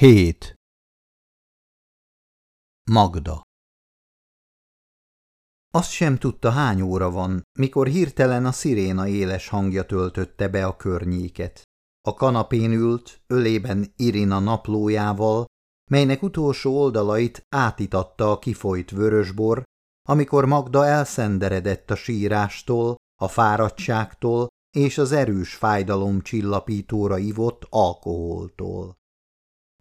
7. Magda Azt sem tudta, hány óra van, mikor hirtelen a sziréna éles hangja töltötte be a környéket. A kanapén ült, ölében Irina naplójával, melynek utolsó oldalait átitatta a kifolyt vörösbor, amikor Magda elszenderedett a sírástól, a fáradtságtól és az erős fájdalom csillapítóra ivott alkoholtól.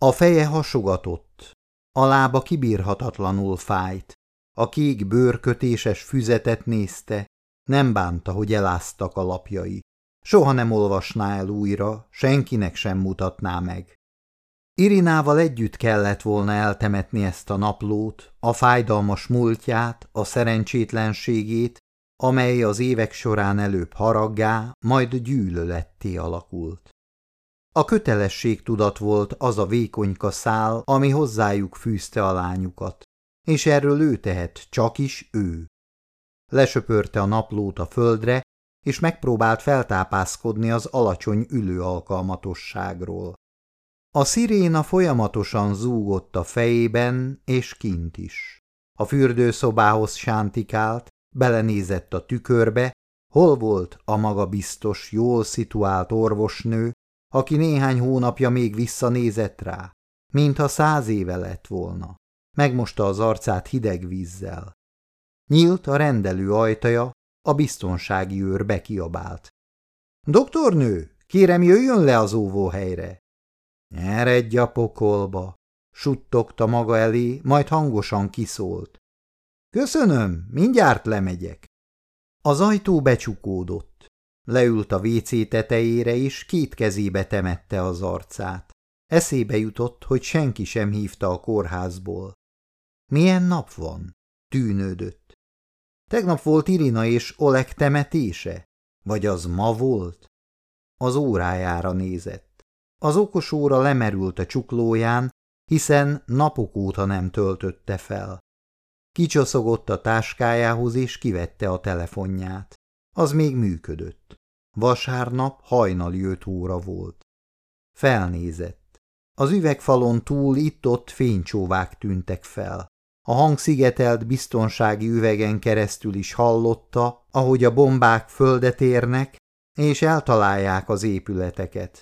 A feje hasogatott, a lába kibírhatatlanul fájt, a kék bőrkötéses füzetet nézte, nem bánta, hogy eláztak a lapjai. Soha nem olvasná el újra, senkinek sem mutatná meg. Irinával együtt kellett volna eltemetni ezt a naplót, a fájdalmas múltját, a szerencsétlenségét, amely az évek során előbb haraggá, majd gyűlöletté alakult. A kötelesség tudat volt az a vékonyka szál, ami hozzájuk fűzte a lányukat, és erről ő tehet, csak is ő. Lesöpörte a naplót a földre, és megpróbált feltápászkodni az alacsony ülő alkalmatosságról. A sziréna folyamatosan zúgott a fejében és kint is. A fürdőszobához sántikált, belenézett a tükörbe, hol volt a magabiztos, jól szituált orvosnő, aki néhány hónapja még visszanézett rá, mintha száz éve lett volna. Megmosta az arcát hideg vízzel. Nyílt a rendelő ajtaja, a biztonsági őr bekiabált. – Doktornő, kérem jöjjön le az óvóhelyre! – Eredj a pokolba! – suttogta maga elé, majd hangosan kiszólt. – Köszönöm, mindjárt lemegyek. Az ajtó becsukódott. Leült a WC tetejére, és két kezébe temette az arcát. Eszébe jutott, hogy senki sem hívta a kórházból. Milyen nap van? Tűnődött. Tegnap volt Irina és Oleg temetése? Vagy az ma volt? Az órájára nézett. Az okos óra lemerült a csuklóján, hiszen napok óta nem töltötte fel. Kicsoszogott a táskájához és kivette a telefonját. Az még működött. Vasárnap hajnali öt óra volt. Felnézett. Az üvegfalon túl itt-ott fénycsóvák tűntek fel. A hangszigetelt biztonsági üvegen keresztül is hallotta, ahogy a bombák földet érnek, és eltalálják az épületeket.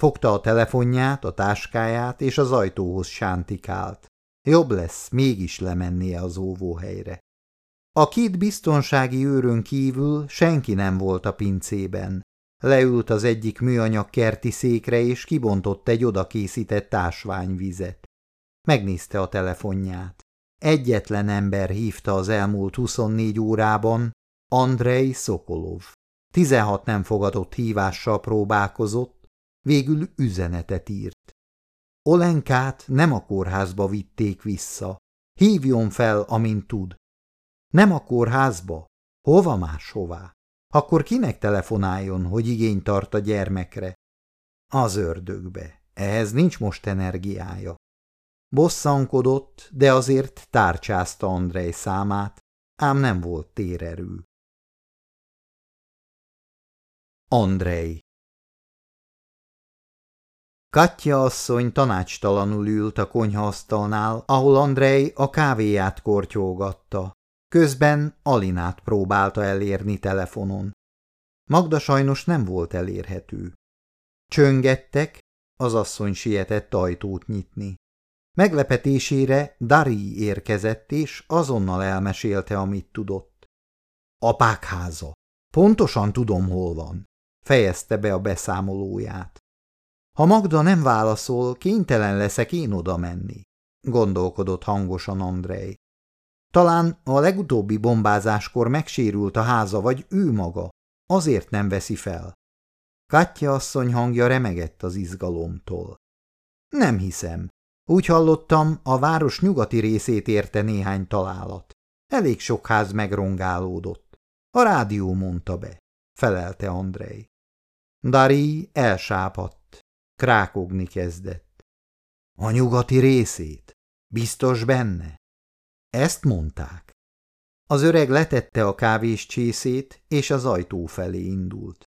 Fogta a telefonját, a táskáját, és az ajtóhoz sántikált. Jobb lesz mégis lemennie az óvóhelyre. A két biztonsági őrön kívül senki nem volt a pincében. Leült az egyik műanyag kerti székre, és kibontott egy odakészített ásványvizet. Megnézte a telefonját. Egyetlen ember hívta az elmúlt 24 órában, Andrei Szokolov. Tizenhat nem fogadott hívással próbálkozott, végül üzenetet írt. Olenkát nem a kórházba vitték vissza. Hívjon fel, amint tud. Nem a kórházba? Hova máshová? Akkor kinek telefonáljon, hogy igény tart a gyermekre? Az ördögbe. Ehhez nincs most energiája. Bosszankodott, de azért tárcsázta Andrej számát, ám nem volt térerő. Andrej Katya asszony tanácstalanul ült a konyhaasztalnál, ahol Andrej a kávéját kortyolgatta. Közben Alinát próbálta elérni telefonon. Magda sajnos nem volt elérhető. Csöngettek, az asszony sietett ajtót nyitni. Meglepetésére Dari érkezett, és azonnal elmesélte, amit tudott. Apák háza. Pontosan tudom, hol van, fejezte be a beszámolóját. Ha Magda nem válaszol, kénytelen leszek én oda menni, gondolkodott hangosan Andrej. Talán a legutóbbi bombázáskor megsérült a háza, vagy ő maga, azért nem veszi fel. Katya asszony hangja remegett az izgalomtól. Nem hiszem. Úgy hallottam, a város nyugati részét érte néhány találat. Elég sok ház megrongálódott. A rádió mondta be, felelte Andrei. Dari elsápadt, krákogni kezdett. A nyugati részét? Biztos benne? Ezt mondták. Az öreg letette a kávés csészét, és az ajtó felé indult.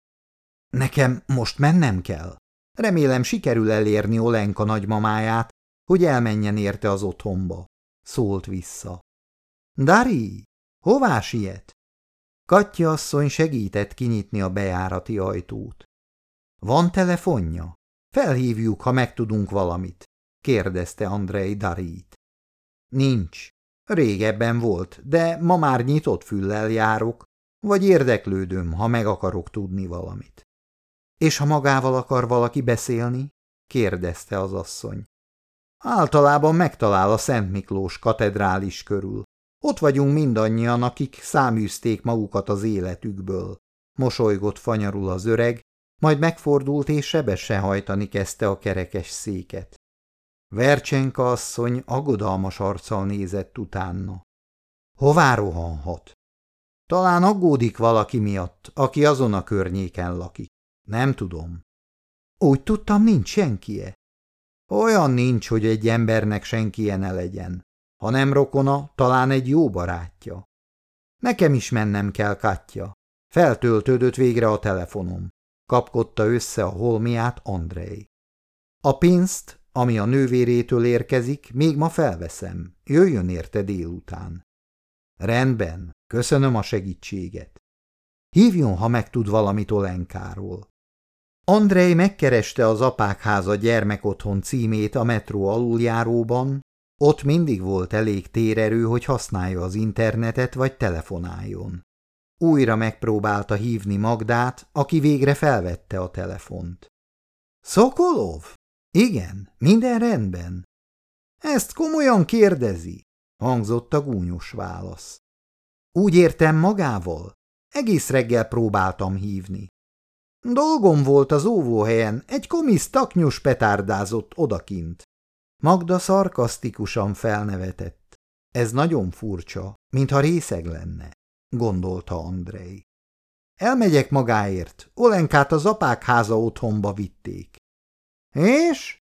Nekem most mennem kell. Remélem sikerül elérni Olenka nagymamáját, hogy elmenjen érte az otthonba. Szólt vissza. Dari, hová siet? Katya asszony segített kinyitni a bejárati ajtót. Van telefonja? Felhívjuk, ha megtudunk valamit, kérdezte Andrei Darit. Nincs. Régebben volt, de ma már nyitott füllel járok, vagy érdeklődöm, ha meg akarok tudni valamit. És ha magával akar valaki beszélni? kérdezte az asszony. Általában megtalál a Szent Miklós katedrális körül. Ott vagyunk mindannyian, akik száműzték magukat az életükből. Mosolygott fanyarul az öreg, majd megfordult és sebesen hajtani kezdte a kerekes széket. Vercsenka asszony aggodalmas arccal nézett utána. Hová rohanhat? Talán aggódik valaki miatt, aki azon a környéken lakik. Nem tudom. Úgy tudtam, nincs senkie. Olyan nincs, hogy egy embernek senkie ne legyen. Ha nem rokona, talán egy jó barátja. Nekem is mennem kell, Katya. Feltöltődött végre a telefonom. Kapkodta össze a holmiát Andrei. A pénzt, ami a nővérétől érkezik, még ma felveszem. Jöjjön érte délután. Rendben, köszönöm a segítséget. Hívjon, ha megtud valamit Olenkáról. Andrei megkereste az apákháza gyermekotthon címét a metró aluljáróban, ott mindig volt elég térerő, hogy használja az internetet vagy telefonáljon. Újra megpróbálta hívni Magdát, aki végre felvette a telefont. Szokolov? Igen, minden rendben. Ezt komolyan kérdezi, hangzott a gúnyos válasz. Úgy értem magával? Egész reggel próbáltam hívni. Dolgom volt az óvóhelyen, egy komisz taknyos petárdázott odakint. Magda szarkasztikusan felnevetett. Ez nagyon furcsa, mintha részeg lenne, gondolta Andrei. Elmegyek magáért, Olenkát az apák háza otthonba vitték. És?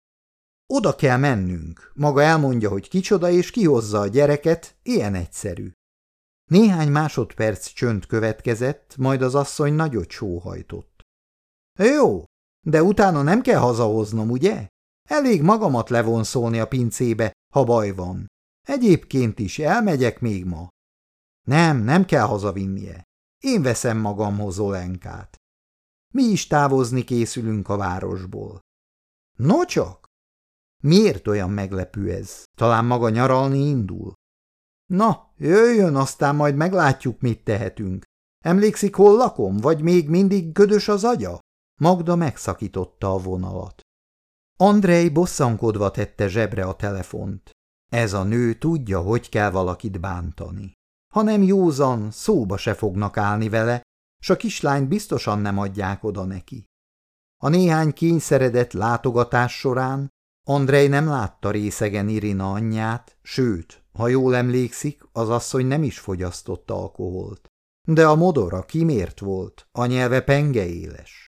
Oda kell mennünk. Maga elmondja, hogy kicsoda, és kihozza a gyereket, ilyen egyszerű. Néhány másodperc csönd következett, majd az asszony nagyot sóhajtott. Jó, de utána nem kell hazahoznom, ugye? Elég magamat levonszolni a pincébe, ha baj van. Egyébként is elmegyek még ma. Nem, nem kell hazavinnie. Én veszem magamhoz Olenkát. Mi is távozni készülünk a városból. No csak? Miért olyan meglepő ez? Talán maga nyaralni indul? Na, jöjjön, aztán majd meglátjuk, mit tehetünk. Emlékszik, hol lakom, vagy még mindig ködös az agya? Magda megszakította a vonalat. Andrei bosszankodva tette zsebre a telefont. Ez a nő tudja, hogy kell valakit bántani. Ha nem józan, szóba se fognak állni vele, s a kislányt biztosan nem adják oda neki. A néhány kényszeredett látogatás során Andrei nem látta részegen Irina anyját, sőt, ha jól emlékszik, az asszony nem is fogyasztott alkoholt. De a modora kimért volt, a nyelve penge éles.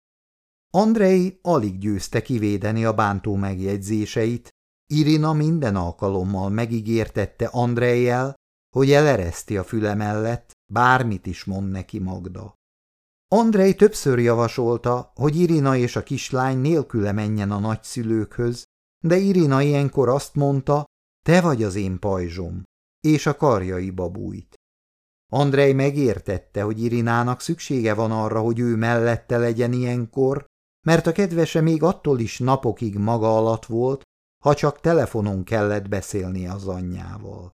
Andrei alig győzte kivédeni a bántó megjegyzéseit, Irina minden alkalommal megígértette Andrejjel, hogy elereszti a füle mellett, bármit is mond neki Magda. Andrei többször javasolta, hogy Irina és a kislány nélküle menjen a nagyszülőkhöz, de Irina ilyenkor azt mondta, te vagy az én pajzsom, és a karjai babújt. Andrei megértette, hogy Irinának szüksége van arra, hogy ő mellette legyen ilyenkor, mert a kedvese még attól is napokig maga alatt volt, ha csak telefonon kellett beszélni az anyjával.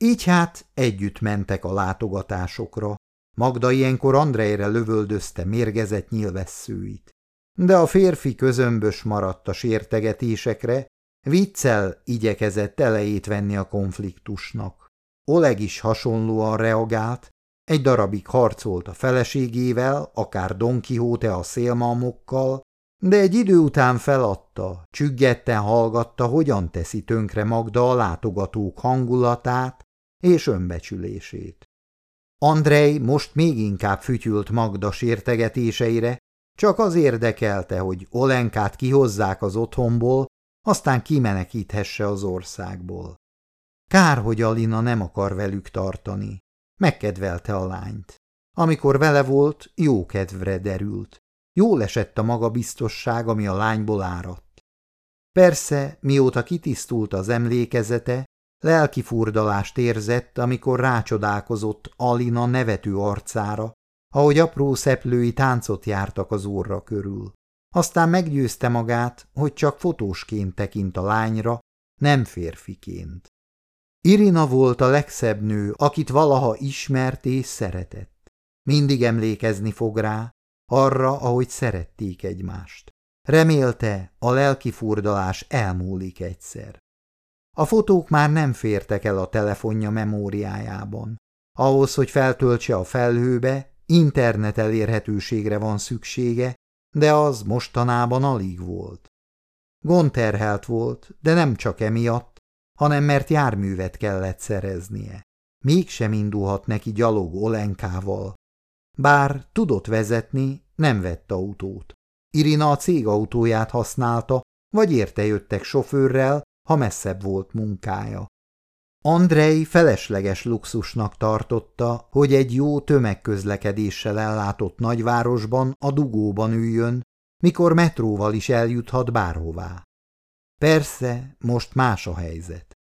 Így hát együtt mentek a látogatásokra. Magda ilyenkor Andrejre lövöldözte mérgezett nyilvesszőit. De a férfi közömbös maradt a sértegetésekre, viccel igyekezett elejét venni a konfliktusnak. Oleg is hasonlóan reagált, egy darabig harcolt a feleségével, akár Don Quixote a szélmalmokkal, de egy idő után feladta, csüggetten hallgatta, hogyan teszi tönkre Magda a látogatók hangulatát és önbecsülését. Andrei most még inkább fütyült Magda sértegetéseire, csak az érdekelte, hogy Olenkát kihozzák az otthonból, aztán kimenekíthesse az országból. Kár, hogy Alina nem akar velük tartani. Megkedvelte a lányt. Amikor vele volt, jó kedvre derült. Jól esett a magabiztosság, ami a lányból áradt. Persze, mióta kitisztult az emlékezete, lelki furdalást érzett, amikor rácsodálkozott Alina nevető arcára, ahogy apró szeplői táncot jártak az óra körül. Aztán meggyőzte magát, hogy csak fotósként tekint a lányra, nem férfiként. Irina volt a legszebb nő, akit valaha ismert és szeretett. Mindig emlékezni fog rá, arra, ahogy szerették egymást. Remélte, a lelki furdalás elmúlik egyszer. A fotók már nem fértek el a telefonja memóriájában. Ahhoz, hogy feltöltse a felhőbe, internet elérhetőségre van szüksége, de az mostanában alig volt. Gonterhelt volt, de nem csak emiatt, hanem mert járművet kellett szereznie. Mégsem indulhat neki gyalog Olenkával. Bár tudott vezetni, nem vett autót. Irina a cég autóját használta, vagy érte jöttek sofőrrel, ha messzebb volt munkája. Andrei felesleges luxusnak tartotta, hogy egy jó tömegközlekedéssel ellátott nagyvárosban a dugóban üljön, mikor metróval is eljuthat bárhová. Persze, most más a helyzet.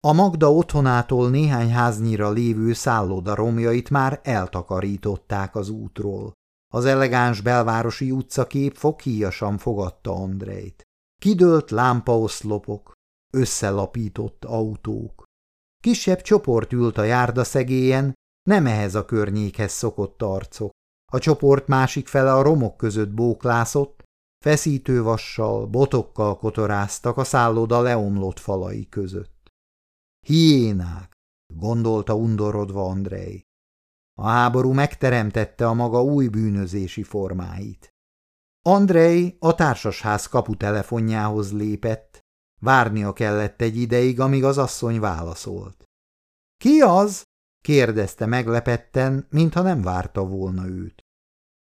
A Magda otthonától néhány háznyira lévő szálloda romjait már eltakarították az útról. Az elegáns belvárosi utcakép foghíjasan fogadta Andrejt. Kidőlt lámpaoszlopok, összelapított autók. Kisebb csoport ült a járda szegélyen, nem ehhez a környékhez szokott arcok. A csoport másik fele a romok között bóklászott, feszítővassal, botokkal kotoráztak a szálloda leomlott falai között. Hiénák, gondolta undorodva Andrei. A háború megteremtette a maga új bűnözési formáit. Andrei a társasház kaputelefonjához lépett, várnia kellett egy ideig, amíg az asszony válaszolt. – Ki az? – kérdezte meglepetten, mintha nem várta volna őt.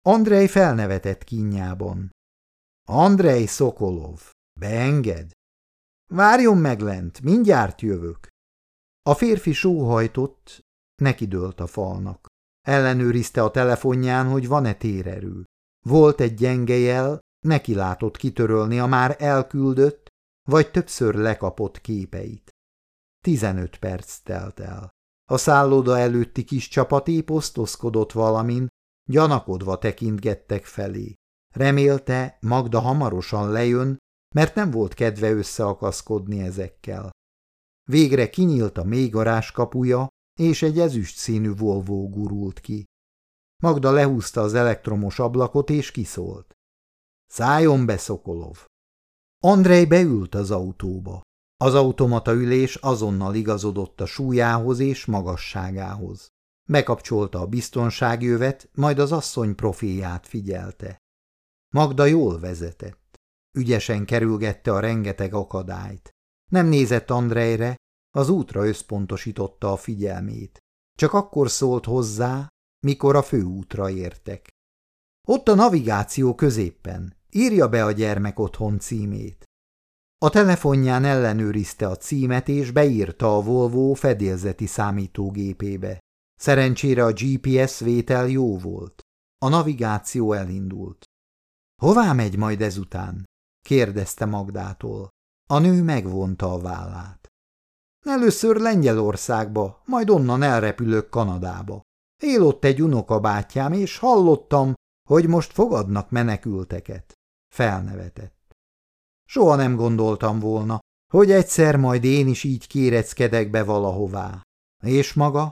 Andrei felnevetett kínjában. – Andrei Szokolov, beenged? – Várjon meg lent, mindjárt jövök. A férfi sóhajtott, nekidőlt a falnak. Ellenőrizte a telefonján, hogy van-e térerő. Volt egy gyenge jel, neki látott kitörölni a már elküldött, vagy többször lekapott képeit. Tizenöt perc telt el. A szálloda előtti kis csapat épp osztozkodott valamin, gyanakodva tekintgettek felé. Remélte, Magda hamarosan lejön, mert nem volt kedve összeakaszkodni ezekkel. Végre kinyílt a mélygarás kapuja, és egy ezüst színű Volvo gurult ki. Magda lehúzta az elektromos ablakot, és kiszólt. Szálljon be, Szokolov! Andrej beült az autóba. Az automata ülés azonnal igazodott a súlyához és magasságához. Bekapcsolta a biztonságjövet, majd az asszony profilját figyelte. Magda jól vezetett. Ügyesen kerülgette a rengeteg akadályt. Nem nézett Andrejre, az útra összpontosította a figyelmét. Csak akkor szólt hozzá, mikor a főútra értek. Ott a navigáció középpen. Írja be a gyermek otthon címét. A telefonján ellenőrizte a címet, és beírta a Volvo fedélzeti számítógépébe. Szerencsére a GPS vétel jó volt. A navigáció elindult. Hová megy majd ezután? kérdezte Magdától. A nő megvonta a vállát. Először Lengyelországba, majd onnan elrepülök Kanadába. Él ott egy unokabátyám, és hallottam, hogy most fogadnak menekülteket. Felnevetett. Soha nem gondoltam volna, hogy egyszer majd én is így kéreckedek be valahová. És maga?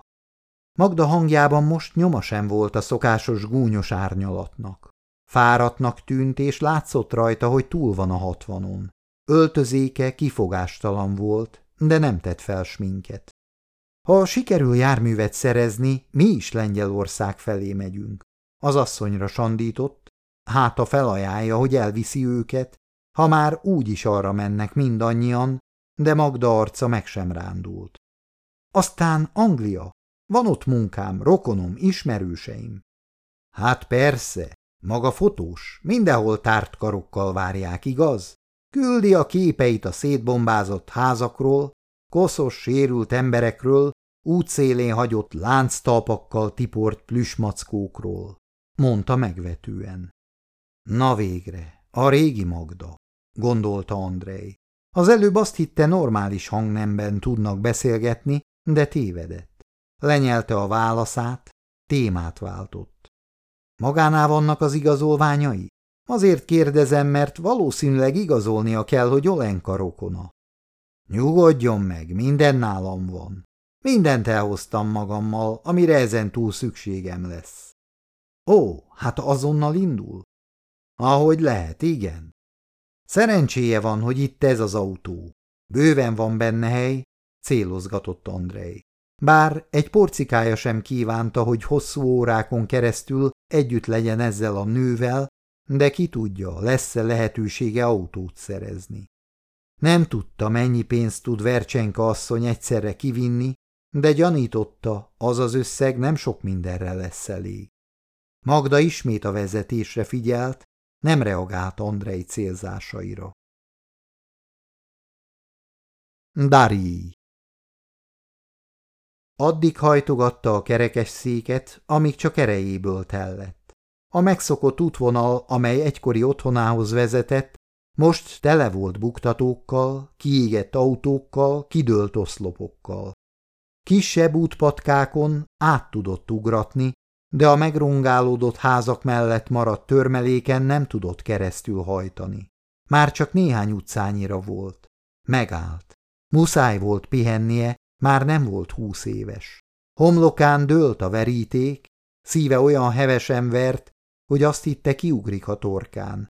Magda hangjában most nyoma sem volt a szokásos gúnyos árnyalatnak. Fáradtnak tűnt, és látszott rajta, hogy túl van a hatvanon. Öltözéke kifogástalan volt, de nem tett fel sminket. Ha sikerül járművet szerezni, mi is Lengyelország felé megyünk. Az asszonyra sandított, hát a felajánlja, hogy elviszi őket, ha már úgy is arra mennek mindannyian, de Magda arca meg sem rándult. Aztán Anglia. Van ott munkám, rokonom, ismerőseim. Hát persze, maga fotós, mindenhol tárt karokkal várják, igaz? Küldi a képeit a szétbombázott házakról, koszos, sérült emberekről, útszélén hagyott lánctalpakkal tiport plüsmackókról, mondta megvetően. Na végre, a régi Magda, gondolta Andrei. Az előbb azt hitte normális hangnemben tudnak beszélgetni, de tévedett. Lenyelte a válaszát, témát váltott. Magánál vannak az igazolványai? Azért kérdezem, mert valószínűleg igazolnia kell, hogy Olenka rokona. Nyugodjon meg, minden nálam van. Mindent elhoztam magammal, amire ezen túl szükségem lesz. Ó, hát azonnal indul? Ahogy lehet, igen. Szerencséje van, hogy itt ez az autó. Bőven van benne hely, célozgatott Andrei. Bár egy porcikája sem kívánta, hogy hosszú órákon keresztül együtt legyen ezzel a nővel, de ki tudja, lesz-e lehetősége autót szerezni. Nem tudta, mennyi pénzt tud Vercsenka asszony egyszerre kivinni, de gyanította, az az összeg nem sok mindenre lesz elég. Magda ismét a vezetésre figyelt, nem reagált Andrei célzásaira. Dari Addig hajtogatta a kerekes széket, amíg csak erejéből tellett. A megszokott útvonal, amely egykori otthonához vezetett, most tele volt buktatókkal, kiégett autókkal, kidőlt oszlopokkal. Kisebb útpatkákon át tudott ugratni, de a megrongálódott házak mellett maradt törmeléken nem tudott keresztül hajtani. Már csak néhány utcányira volt. Megállt. Muszáj volt pihennie, már nem volt húsz éves. Homlokán dőlt a veríték, szíve olyan hevesen vert, hogy azt hitte kiugrik a torkán.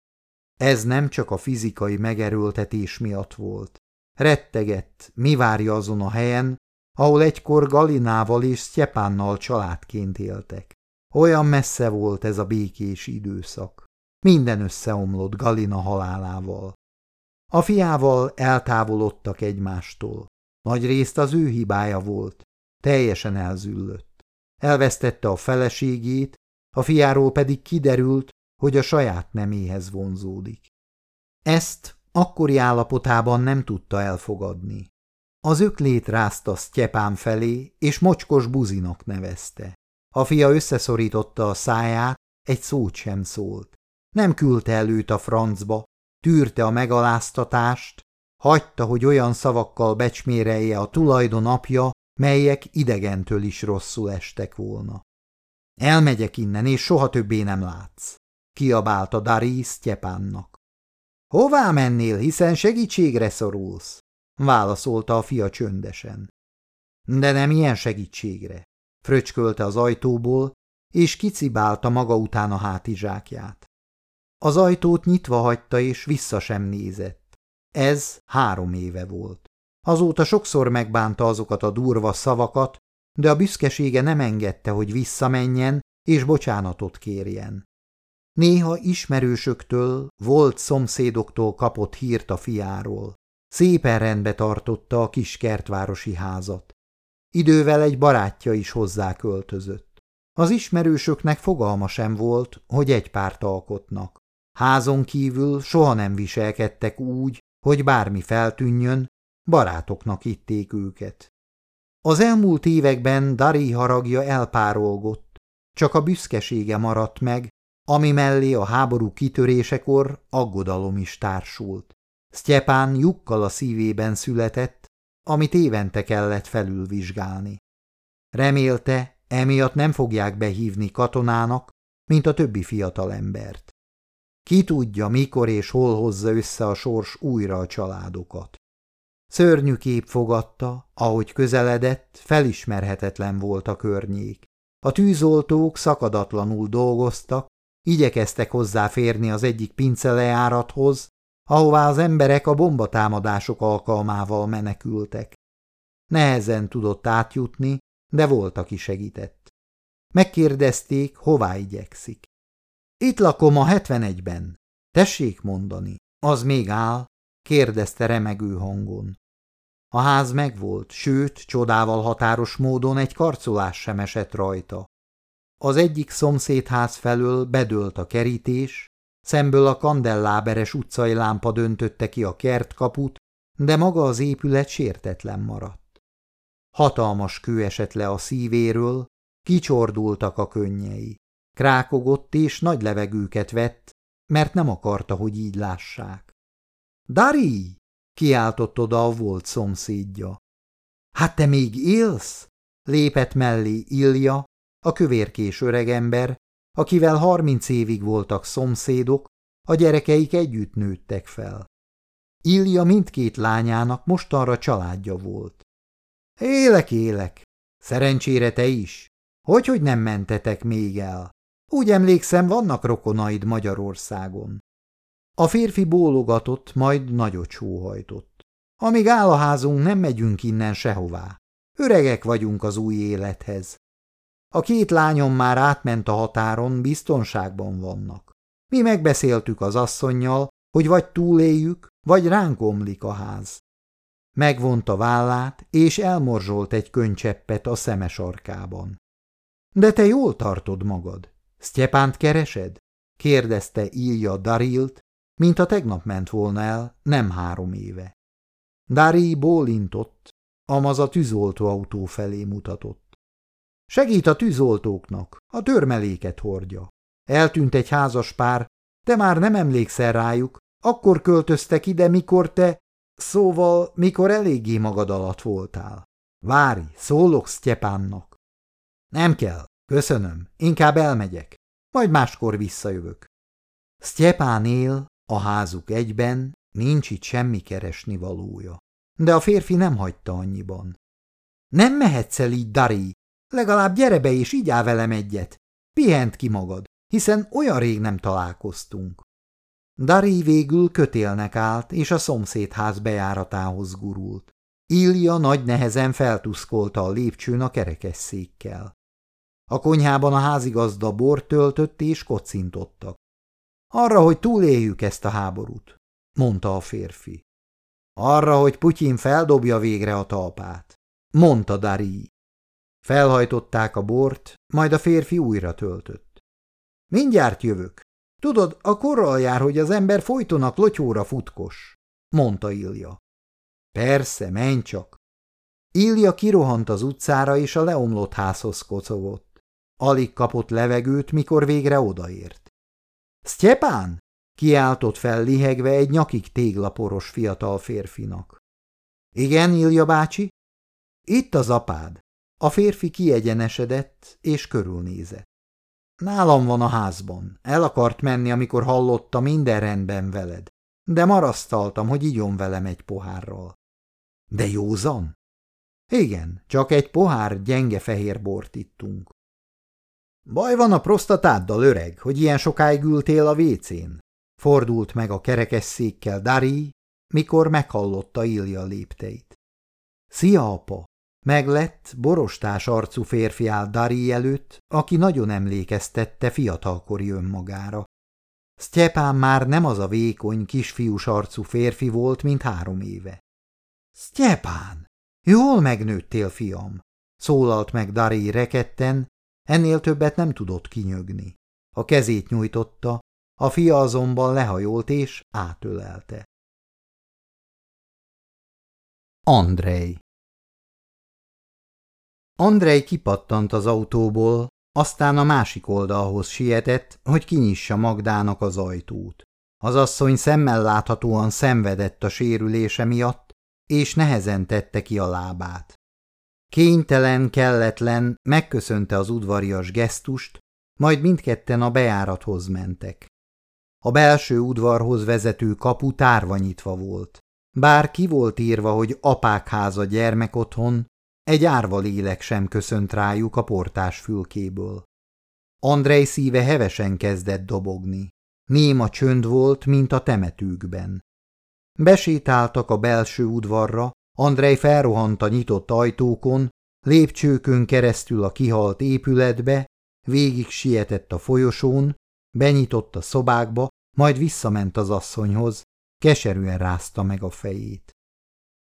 Ez nem csak a fizikai megerőltetés miatt volt. Rettegett, mi várja azon a helyen, ahol egykor Galinával és Sztyepánnal családként éltek. Olyan messze volt ez a békés időszak. Minden összeomlott Galina halálával. A fiával eltávolodtak egymástól. Nagy részt az ő hibája volt. Teljesen elzüllött. Elvesztette a feleségét, a fiáról pedig kiderült, hogy a saját neméhez vonzódik. Ezt akkori állapotában nem tudta elfogadni. Az öklét rázta Sztyepán felé, és mocskos buzinak nevezte. A fia összeszorította a száját, egy szót sem szólt. Nem küldte előt a francba, tűrte a megaláztatást, hagyta, hogy olyan szavakkal becsmérelje a tulajdon apja, melyek idegentől is rosszul estek volna. Elmegyek innen, és soha többé nem látsz, kiabálta Dari Sztyepánnak. Hová mennél, hiszen segítségre szorulsz? válaszolta a fia csöndesen. De nem ilyen segítségre, fröcskölte az ajtóból, és kicibálta maga után a hátizsákját. Az ajtót nyitva hagyta, és vissza sem nézett. Ez három éve volt. Azóta sokszor megbánta azokat a durva szavakat, de a büszkesége nem engedte, hogy visszamenjen és bocsánatot kérjen. Néha ismerősöktől, volt szomszédoktól kapott hírt a fiáról. Szépen rendbe tartotta a kis kertvárosi házat. Idővel egy barátja is hozzá költözött. Az ismerősöknek fogalma sem volt, hogy egy párt alkotnak. Házon kívül soha nem viselkedtek úgy, hogy bármi feltűnjön, barátoknak itték őket. Az elmúlt években Dari haragja elpárolgott, csak a büszkesége maradt meg, ami mellé a háború kitörésekor aggodalom is társult. Sztyepán lyukkal a szívében született, amit évente kellett felülvizsgálni. Remélte, emiatt nem fogják behívni katonának, mint a többi fiatal embert. Ki tudja, mikor és hol hozza össze a sors újra a családokat. Szörnyű kép fogadta, ahogy közeledett, felismerhetetlen volt a környék. A tűzoltók szakadatlanul dolgoztak, igyekeztek hozzáférni az egyik pincelejárathoz, ahová az emberek a bombatámadások alkalmával menekültek. Nehezen tudott átjutni, de volt, aki segített. Megkérdezték, hová igyekszik. Itt lakom a 71-ben. Tessék mondani, az még áll? kérdezte remegő hangon. A ház megvolt, sőt, csodával határos módon egy karcolás sem esett rajta. Az egyik szomszédház felől bedőlt a kerítés, szemből a kandelláberes utcai lámpa döntötte ki a kertkaput, de maga az épület sértetlen maradt. Hatalmas kő esett le a szívéről, kicsordultak a könnyei. Krákogott és nagy levegőket vett, mert nem akarta, hogy így lássák. – Dari! – kiáltott oda a volt szomszédja. – Hát te még élsz? – lépett mellé Ilja, a kövérkés öregember, akivel harminc évig voltak szomszédok, a gyerekeik együtt nőttek fel. Ilja mindkét lányának mostanra családja volt. Élek, élek. Szerencsére te is. Hogy, hogy nem mentetek még el? Úgy emlékszem, vannak rokonaid Magyarországon. A férfi bólogatott, majd nagyot sóhajtott. Amíg áll a házunk, nem megyünk innen sehová. Öregek vagyunk az új élethez. A két lányom már átment a határon, biztonságban vannak. Mi megbeszéltük az asszonnyal, hogy vagy túléljük, vagy ránk omlik a ház. Megvonta vállát, és elmorzsolt egy könycseppet a szeme sarkában. De te jól tartod magad. Sztyepánt keresed? kérdezte Ilja Darilt, mint a tegnap ment volna el, nem három éve. Dari bólintott, amaz a tűzoltóautó felé mutatott. Segít a tűzoltóknak, a törmeléket hordja. Eltűnt egy házas pár, te már nem emlékszel rájuk, akkor költöztek ide, mikor te, szóval, mikor eléggé magad alatt voltál. Várj, szólok Sztyepánnak. Nem kell, köszönöm, inkább elmegyek, majd máskor visszajövök. Sztyepán él, a házuk egyben, nincs itt semmi keresni valója. De a férfi nem hagyta annyiban. Nem mehetsz el így, Dari, legalább gyere be és így velem egyet. Pihent ki magad, hiszen olyan rég nem találkoztunk. Dari végül kötélnek állt, és a szomszédház bejáratához gurult. Ilja nagy nehezen feltuszkolta a lépcsőn a kerekesszékkel. A konyhában a házigazda bort töltött és kocintottak. Arra, hogy túléljük ezt a háborút, mondta a férfi. Arra, hogy Putyin feldobja végre a talpát, mondta Dari. Felhajtották a bort, majd a férfi újra töltött. Mindjárt jövök, Tudod, a korral jár, hogy az ember folyton a klotyóra futkos, mondta Ilja. Persze, menj csak. Ilja kirohant az utcára, és a leomlott házhoz kocogott. Alig kapott levegőt, mikor végre odaért. Sztyepán! kiáltott fel lihegve egy nyakig téglaporos fiatal férfinak. Igen, Ilja bácsi? Itt az apád. A férfi kiegyenesedett, és körülnézett. Nálam van a házban. El akart menni, amikor hallotta minden rendben veled. De marasztaltam, hogy igyon velem egy pohárral. De józan? Igen, csak egy pohár gyenge fehér bort ittunk. Baj van a prostatáddal, öreg, hogy ilyen sokáig ültél a vécén? Fordult meg a kerekesszékkel Dari, mikor meghallotta Ilja lépteit. Szia, apa! Meglett, borostás arcú férfi áll Dari előtt, aki nagyon emlékeztette fiatalkori önmagára. Sztyepán már nem az a vékony, kisfiús arcú férfi volt, mint három éve. – Sztyepán! Jól megnőttél, fiam! – szólalt meg Dari reketten, ennél többet nem tudott kinyögni. A kezét nyújtotta, a fia azonban lehajolt és átölelte. Andrei Andrej kipattant az autóból, aztán a másik oldalhoz sietett, hogy kinyissa Magdának az ajtót. Az asszony szemmel láthatóan szenvedett a sérülése miatt, és nehezen tette ki a lábát. Kénytelen, kelletlen, megköszönte az udvarias gesztust, majd mindketten a bejárathoz mentek. A belső udvarhoz vezető kapu tárva nyitva volt. Bár ki volt írva, hogy apák háza gyermekotthon, egy árva lélek sem köszönt rájuk a portás fülkéből. Andrej szíve hevesen kezdett dobogni. Néma csönd volt, mint a temetőkben. Besétáltak a belső udvarra, Andrej felrohant a nyitott ajtókon, lépcsőkön keresztül a kihalt épületbe, végig sietett a folyosón, benyitott a szobákba, majd visszament az asszonyhoz, keserűen rázta meg a fejét.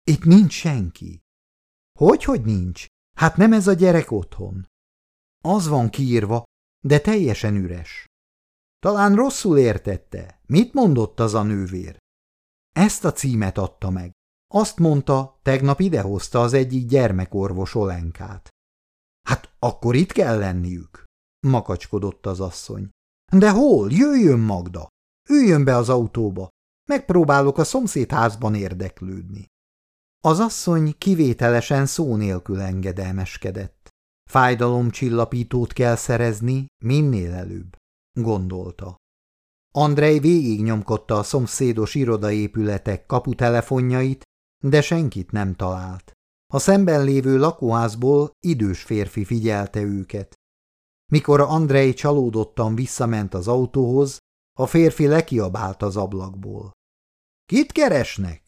Itt nincs senki. Hogy, hogy nincs? Hát nem ez a gyerek otthon. Az van kiírva, de teljesen üres. Talán rosszul értette. Mit mondott az a nővér? Ezt a címet adta meg. Azt mondta, tegnap idehozta az egyik gyermekorvos Olenkát. Hát akkor itt kell lenniük, makacskodott az asszony. De hol? Jöjjön Magda! Üljön be az autóba. Megpróbálok a szomszédházban érdeklődni. Az asszony kivételesen szó nélkül engedelmeskedett. Fájdalomcsillapítót kell szerezni minél előbb, gondolta. Andrej végignyomkodta a szomszédos irodaépületek kaputelefonjait, de senkit nem talált. A szemben lévő lakóházból idős férfi figyelte őket. Mikor Andrej csalódottan visszament az autóhoz, a férfi lekiabált az ablakból. – Kit keresnek?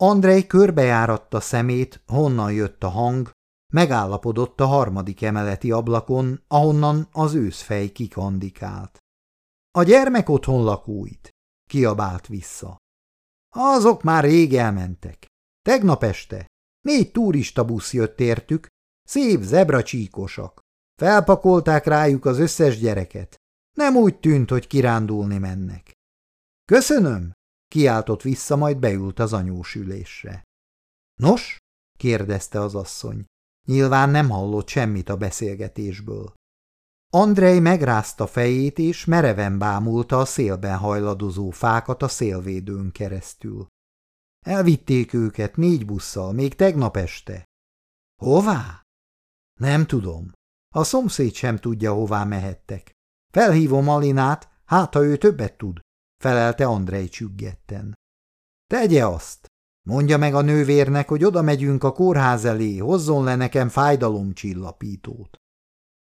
Andrej körbejáratta szemét, honnan jött a hang, megállapodott a harmadik emeleti ablakon, ahonnan az őszfej kikandikált. – A gyermek otthon lakóit! – kiabált vissza. – Azok már rég elmentek. Tegnap este négy turista busz jött értük, szép zebracsíkosak. Felpakolták rájuk az összes gyereket. Nem úgy tűnt, hogy kirándulni mennek. Köszönöm, kiáltott vissza, majd beült az anyós ülésre. Nos? kérdezte az asszony. Nyilván nem hallott semmit a beszélgetésből. Andrej megrázta fejét, és mereven bámulta a szélben hajladozó fákat a szélvédőn keresztül. Elvitték őket négy busszal, még tegnap este. Hová? Nem tudom. A szomszéd sem tudja, hová mehettek. Felhívom Alinát, hát ha ő többet tud, felelte Andrej csüggetten. Tegye azt! Mondja meg a nővérnek, hogy oda megyünk a kórház elé, hozzon le nekem fájdalomcsillapítót.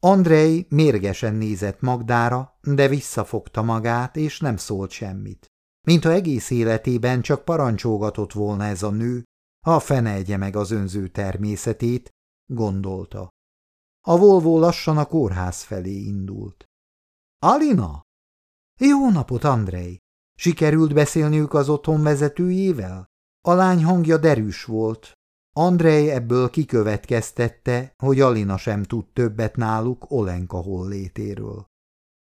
Andrej mérgesen nézett Magdára, de visszafogta magát, és nem szólt semmit. Mintha egész életében csak parancsolgatott volna ez a nő, ha fenelje meg az önző természetét, gondolta. A Volvo lassan a kórház felé indult. Alina? Jó napot, Andrej! Sikerült beszélniük az otthon vezetőjével? A lány hangja derűs volt. Andrej ebből kikövetkeztette, hogy Alina sem tud többet náluk Olenka hollétéről.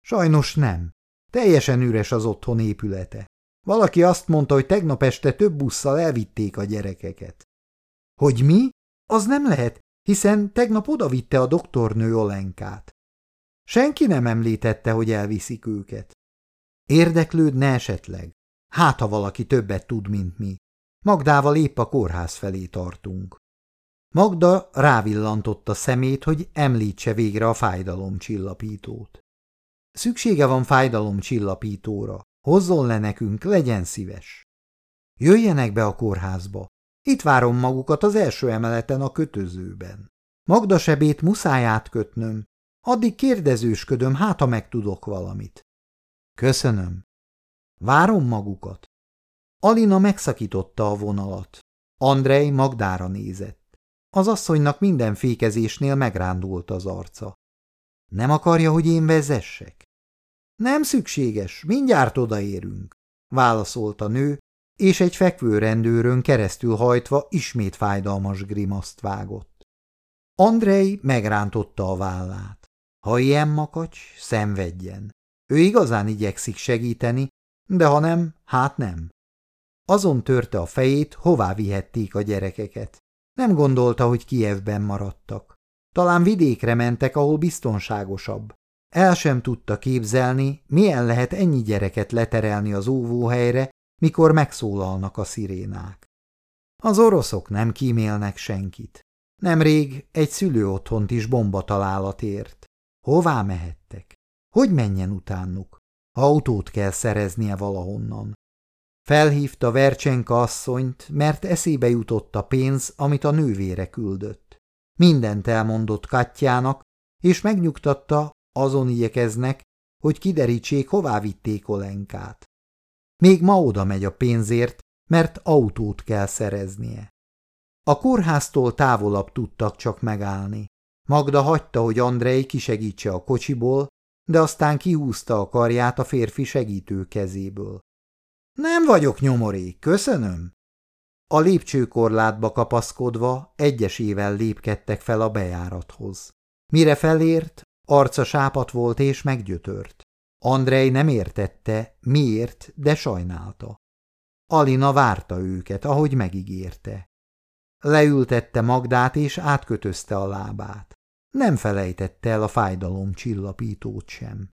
Sajnos nem. Teljesen üres az otthon épülete. Valaki azt mondta, hogy tegnap este több busszal elvitték a gyerekeket. Hogy mi? Az nem lehet, hiszen tegnap odavitte a doktornő Olenkát. Senki nem említette, hogy elviszik őket. Érdeklődne esetleg? Hát, ha valaki többet tud, mint mi. Magdával épp a kórház felé tartunk. Magda rávillantotta szemét, hogy említse végre a fájdalomcsillapítót. Szüksége van fájdalomcsillapítóra. Hozzon le nekünk, legyen szíves. Jöjjenek be a kórházba. Itt várom magukat az első emeleten a kötözőben. Magda sebét muszáj átkötnöm. Addig kérdezősködöm, hát ha megtudok valamit. Köszönöm. Várom magukat. Alina megszakította a vonalat. Andrej Magdára nézett. Az asszonynak minden fékezésnél megrándult az arca. Nem akarja, hogy én vezessek? Nem szükséges, mindjárt odaérünk, válaszolt a nő, és egy fekvő rendőrön keresztül hajtva ismét fájdalmas grimaszt vágott. Andrei megrántotta a vállát. Ha ilyen makacs, szenvedjen. Ő igazán igyekszik segíteni, de ha nem, hát nem. Azon törte a fejét, hová vihették a gyerekeket. Nem gondolta, hogy Kievben maradtak. Talán vidékre mentek, ahol biztonságosabb. El sem tudta képzelni, milyen lehet ennyi gyereket leterelni az óvóhelyre, mikor megszólalnak a szirénák. Az oroszok nem kímélnek senkit. Nemrég egy szülő otthont is bombatalálat ért. Hová mehettek? Hogy menjen utánuk? Autót kell szereznie valahonnan. Felhívta Vercsenka asszonyt, mert eszébe jutott a pénz, amit a nővére küldött. Mindent elmondott Katjának, és megnyugtatta, azon igyekeznek, hogy kiderítsék, hová vitték Olenkát. Még ma oda megy a pénzért, mert autót kell szereznie. A kórháztól távolabb tudtak csak megállni. Magda hagyta, hogy Andrei kisegítse a kocsiból, de aztán kihúzta a karját a férfi segítő kezéből. Nem vagyok nyomorék, köszönöm. A lépcsőkorlátba kapaszkodva egyesével lépkedtek fel a bejárathoz. Mire felért, Arca sápat volt és meggyötört. Andrej nem értette, miért, de sajnálta. Alina várta őket, ahogy megígérte. Leültette Magdát és átkötözte a lábát. Nem felejtette el a fájdalom csillapítót sem.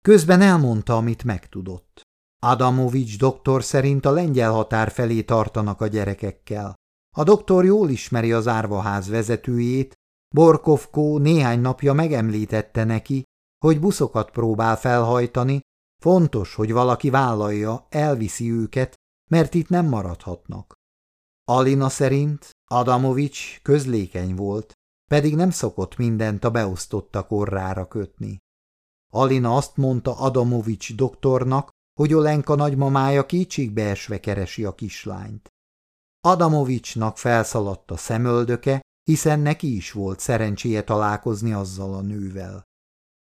Közben elmondta, amit megtudott. Adamovics doktor szerint a lengyel határ felé tartanak a gyerekekkel. A doktor jól ismeri az árvaház vezetőjét, Borkovkó néhány napja megemlítette neki, hogy buszokat próbál felhajtani, fontos, hogy valaki vállalja, elviszi őket, mert itt nem maradhatnak. Alina szerint Adamovics közlékeny volt, pedig nem szokott mindent a beosztotta korrára kötni. Alina azt mondta Adamovics doktornak, hogy Olenka nagymamája kétségbeesve keresi a kislányt. Adamovicsnak felszaladt a szemöldöke, hiszen neki is volt szerencséje találkozni azzal a nővel.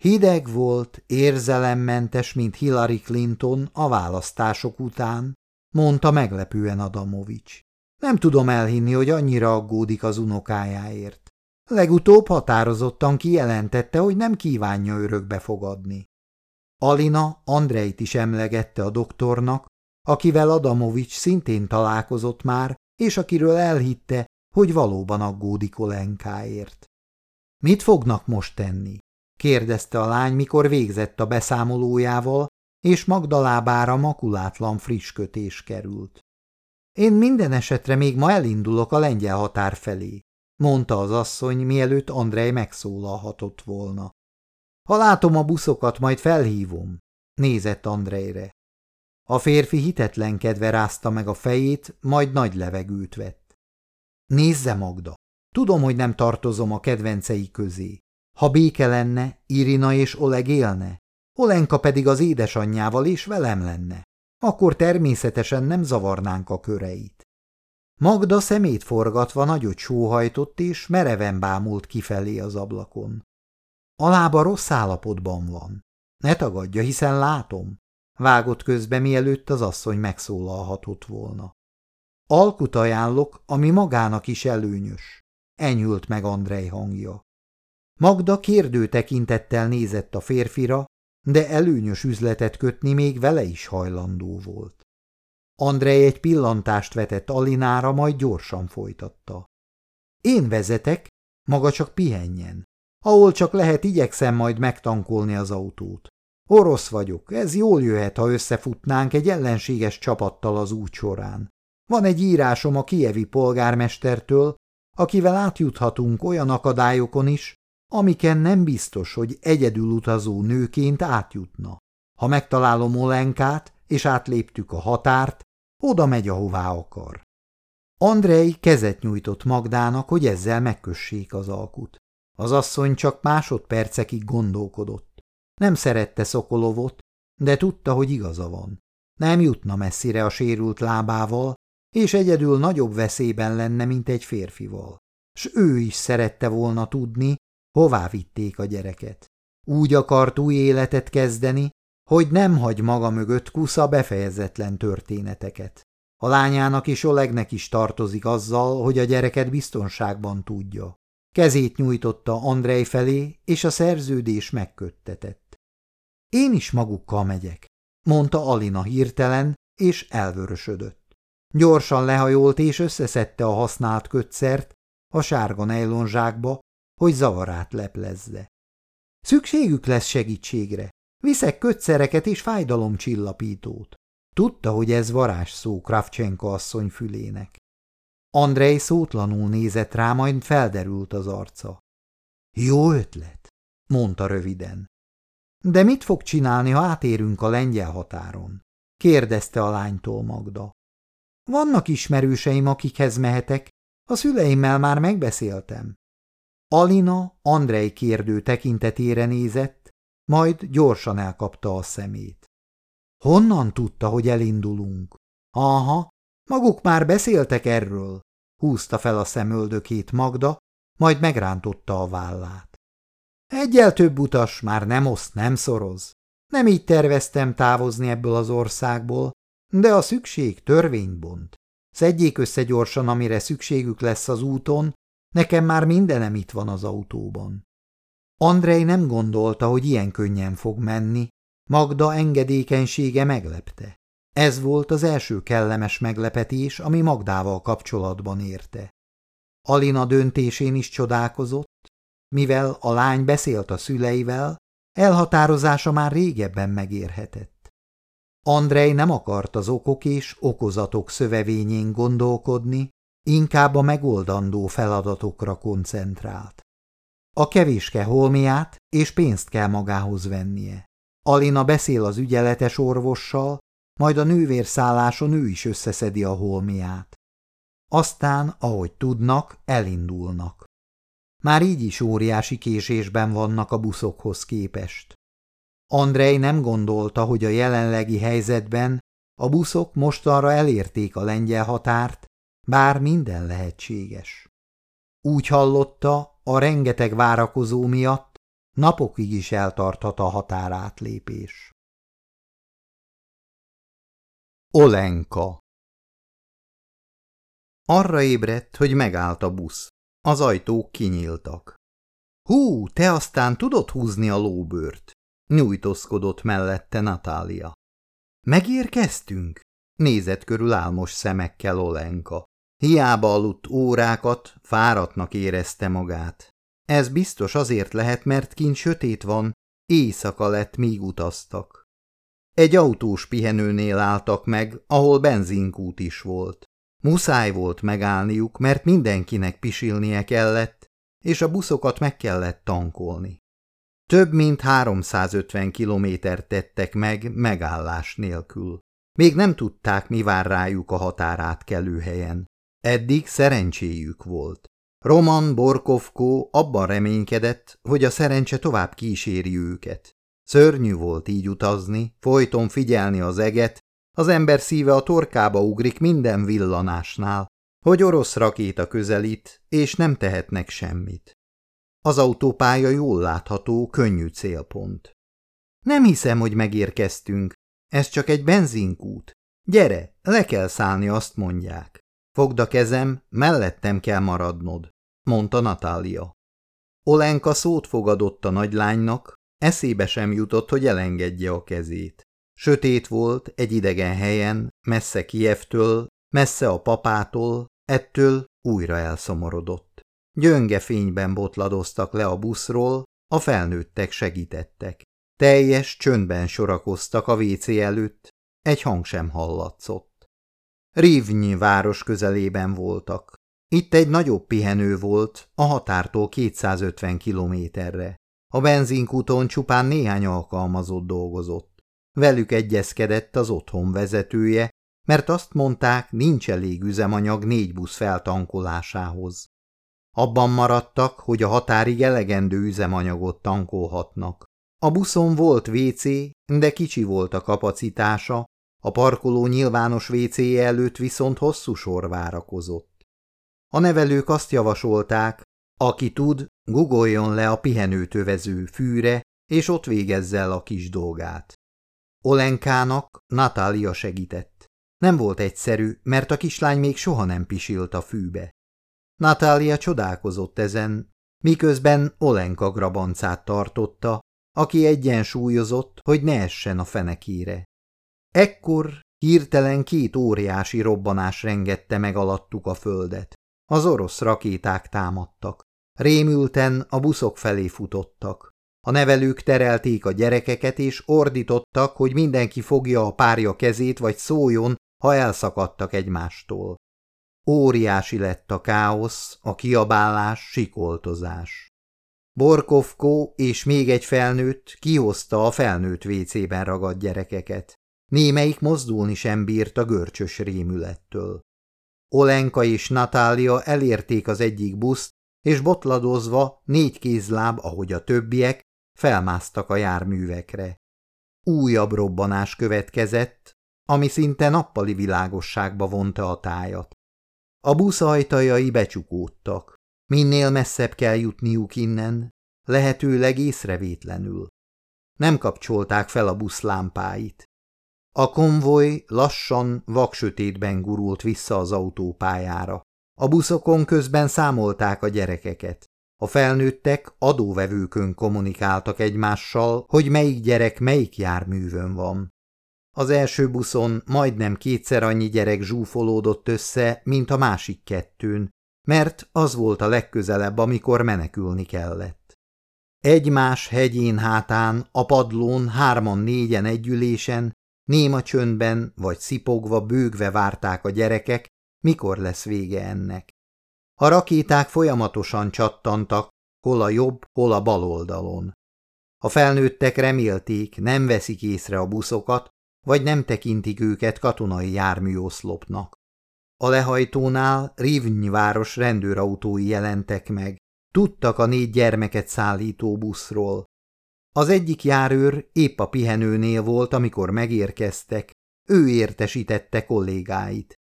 Hideg volt, érzelemmentes, mint Hillary Clinton a választások után, mondta meglepően Adamovics. Nem tudom elhinni, hogy annyira aggódik az unokájáért. Legutóbb határozottan kijelentette, hogy nem kívánja örökbe fogadni. Alina Andrejt is emlegette a doktornak, akivel Adamovics szintén találkozott már, és akiről elhitte, hogy valóban aggódik Olenkáért. Mit fognak most tenni? kérdezte a lány, mikor végzett a beszámolójával, és Magdalábára makulátlan friss kötés került. Én minden esetre még ma elindulok a lengyel határ felé, mondta az asszony, mielőtt Andrej megszólalhatott volna. Ha látom a buszokat, majd felhívom, nézett Andrejre. A férfi hitetlenkedve rázta meg a fejét, majd nagy levegőt vett. Nézze, Magda, tudom, hogy nem tartozom a kedvencei közé. Ha béke lenne, Irina és Oleg élne, Olenka pedig az édesanyjával és velem lenne, akkor természetesen nem zavarnánk a köreit. Magda szemét forgatva nagyot sóhajtott és mereven bámult kifelé az ablakon. A lába rossz állapotban van. Ne tagadja, hiszen látom. Vágott közbe, mielőtt az asszony megszólalhatott volna. Alkut ajánlok, ami magának is előnyös. Enyhült meg Andrej hangja. Magda kérdő tekintettel nézett a férfira, de előnyös üzletet kötni még vele is hajlandó volt. Andrej egy pillantást vetett Alinára, majd gyorsan folytatta. Én vezetek, maga csak pihenjen. Ahol csak lehet, igyekszem majd megtankolni az autót. Orosz vagyok, ez jól jöhet, ha összefutnánk egy ellenséges csapattal az út során. Van egy írásom a kievi polgármestertől, akivel átjuthatunk olyan akadályokon is, amiken nem biztos, hogy egyedül utazó nőként átjutna. Ha megtalálom Olenkát, és átléptük a határt, oda megy, ahová akar. Andrei kezet nyújtott Magdának, hogy ezzel megkössék az alkut. Az asszony csak másodpercekig gondolkodott. Nem szerette Szokolovot, de tudta, hogy igaza van. Nem jutna messzire a sérült lábával, és egyedül nagyobb veszélyben lenne, mint egy férfival. S ő is szerette volna tudni, hová vitték a gyereket. Úgy akart új életet kezdeni, hogy nem hagy maga mögött kusza befejezetlen történeteket. A lányának és Olegnek is tartozik azzal, hogy a gyereket biztonságban tudja. Kezét nyújtotta Andrej felé, és a szerződés megköttetett. Én is magukkal megyek, mondta Alina hirtelen, és elvörösödött. Gyorsan lehajolt és összeszedte a használt kötszert a sárga nejlonzsákba, hogy zavarát leplezze. Szükségük lesz segítségre. Viszek kötszereket és fájdalomcsillapítót. Tudta, hogy ez varázs szó Kravcsenko asszony fülének. Andrei szótlanul nézett rá, majd felderült az arca. Jó ötlet, mondta röviden. De mit fog csinálni, ha átérünk a lengyel határon? kérdezte a lánytól Magda. Vannak ismerőseim, akikhez mehetek, a szüleimmel már megbeszéltem. Alina Andrei kérdő tekintetére nézett, majd gyorsan elkapta a szemét. Honnan tudta, hogy elindulunk? Aha, maguk már beszéltek erről, húzta fel a szemöldökét Magda, majd megrántotta a vállát. Egyel több utas már nem oszt, nem szoroz. Nem így terveztem távozni ebből az országból, de a szükség törvényt. Szedjék össze gyorsan, amire szükségük lesz az úton, Nekem már mindenem itt van az autóban. Andrei nem gondolta, hogy ilyen könnyen fog menni, Magda engedékenysége meglepte. Ez volt az első kellemes meglepetés, ami Magdával kapcsolatban érte. Alina döntésén is csodálkozott, mivel a lány beszélt a szüleivel, elhatározása már régebben megérhetett. Andrej nem akart az okok és okozatok szövevényén gondolkodni, inkább a megoldandó feladatokra koncentrált. A kevéske holmiát és pénzt kell magához vennie. Alina beszél az ügyeletes orvossal, majd a nővérszálláson ő is összeszedi a holmiát. Aztán, ahogy tudnak, elindulnak. Már így is óriási késésben vannak a buszokhoz képest. Andrei nem gondolta, hogy a jelenlegi helyzetben a buszok mostanra elérték a lengyel határt, bár minden lehetséges. Úgy hallotta, a rengeteg várakozó miatt napokig is eltarthat a határátlépés. Olenka Arra ébredt, hogy megállt a busz. Az ajtók kinyíltak. Hú, te aztán tudod húzni a lóbőrt? Nyújtózkodott mellette Natália. Megérkeztünk? Nézett körül álmos szemekkel Olenka. Hiába aludt órákat, fáradtnak érezte magát. Ez biztos azért lehet, mert kint sötét van, éjszaka lett, míg utaztak. Egy autós pihenőnél álltak meg, ahol benzinkút is volt. Muszáj volt megállniuk, mert mindenkinek pisilnie kellett, és a buszokat meg kellett tankolni. Több mint 350 kilométert tettek meg megállás nélkül. Még nem tudták, mi vár rájuk a határátkelő helyen. Eddig szerencséjük volt. Roman Borkovko abban reménykedett, hogy a szerencse tovább kíséri őket. Szörnyű volt így utazni, folyton figyelni az eget, az ember szíve a torkába ugrik minden villanásnál, hogy orosz rakéta közelít, és nem tehetnek semmit. Az autópálya jól látható, könnyű célpont. Nem hiszem, hogy megérkeztünk. Ez csak egy benzinkút. Gyere, le kell szállni, azt mondják. Fogd a kezem, mellettem kell maradnod, mondta Natália. Olenka szót fogadott a nagylánynak, eszébe sem jutott, hogy elengedje a kezét. Sötét volt egy idegen helyen, messze Kievtől, messze a papától, ettől újra elszomorodott. Gyönge fényben botladoztak le a buszról, a felnőttek segítettek. Teljes csöndben sorakoztak a WC előtt, egy hang sem hallatszott. Rivnyi város közelében voltak. Itt egy nagyobb pihenő volt, a határtól 250 kilométerre. A benzinkúton csupán néhány alkalmazott dolgozott. Velük egyezkedett az otthon vezetője, mert azt mondták, nincs elég üzemanyag négy busz feltankolásához. Abban maradtak, hogy a határig elegendő üzemanyagot tankolhatnak. A buszon volt WC, de kicsi volt a kapacitása, a parkoló nyilvános wc előtt viszont hosszú sor várakozott. A nevelők azt javasolták, aki tud, gugoljon le a pihenőtövező fűre, és ott végezze el a kis dolgát. Olenkának Natália segített. Nem volt egyszerű, mert a kislány még soha nem pisilt a fűbe. Natália csodálkozott ezen, miközben Olenka grabancát tartotta, aki egyensúlyozott, hogy ne essen a fenekére. Ekkor hirtelen két óriási robbanás rengette meg alattuk a földet. Az orosz rakéták támadtak. Rémülten a buszok felé futottak. A nevelők terelték a gyerekeket, és ordítottak, hogy mindenki fogja a párja kezét, vagy szóljon, ha elszakadtak egymástól. Óriási lett a káosz, a kiabálás, sikoltozás. Borkovko és még egy felnőtt kihozta a felnőtt vécében ragadt gyerekeket. Némelyik mozdulni sem bírt a görcsös rémülettől. Olenka és Natália elérték az egyik buszt, és botladozva négy kézláb, ahogy a többiek, felmásztak a járművekre. Újabb robbanás következett, ami szinte nappali világosságba vonta a tájat. A busz ajtajai becsukódtak. Minél messzebb kell jutniuk innen, lehetőleg észrevétlenül. Nem kapcsolták fel a busz lámpáit. A konvoj lassan, vaksötétben gurult vissza az autópályára. A buszokon közben számolták a gyerekeket. A felnőttek adóvevőkön kommunikáltak egymással, hogy melyik gyerek melyik járművön van. Az első buszon majdnem kétszer annyi gyerek zsúfolódott össze, mint a másik kettőn, mert az volt a legközelebb, amikor menekülni kellett. Egymás hegyén hátán, a padlón hárman-négyen együlésen Néma csöndben vagy szipogva, bőgve várták a gyerekek, mikor lesz vége ennek. A rakéták folyamatosan csattantak, hol a jobb, hol a bal oldalon. A felnőttek remélték, nem veszik észre a buszokat, vagy nem tekintik őket katonai járműoszlopnak. A lehajtónál Rivny város rendőrautói jelentek meg, tudtak a négy gyermeket szállító buszról. Az egyik járőr épp a pihenőnél volt, amikor megérkeztek, ő értesítette kollégáit.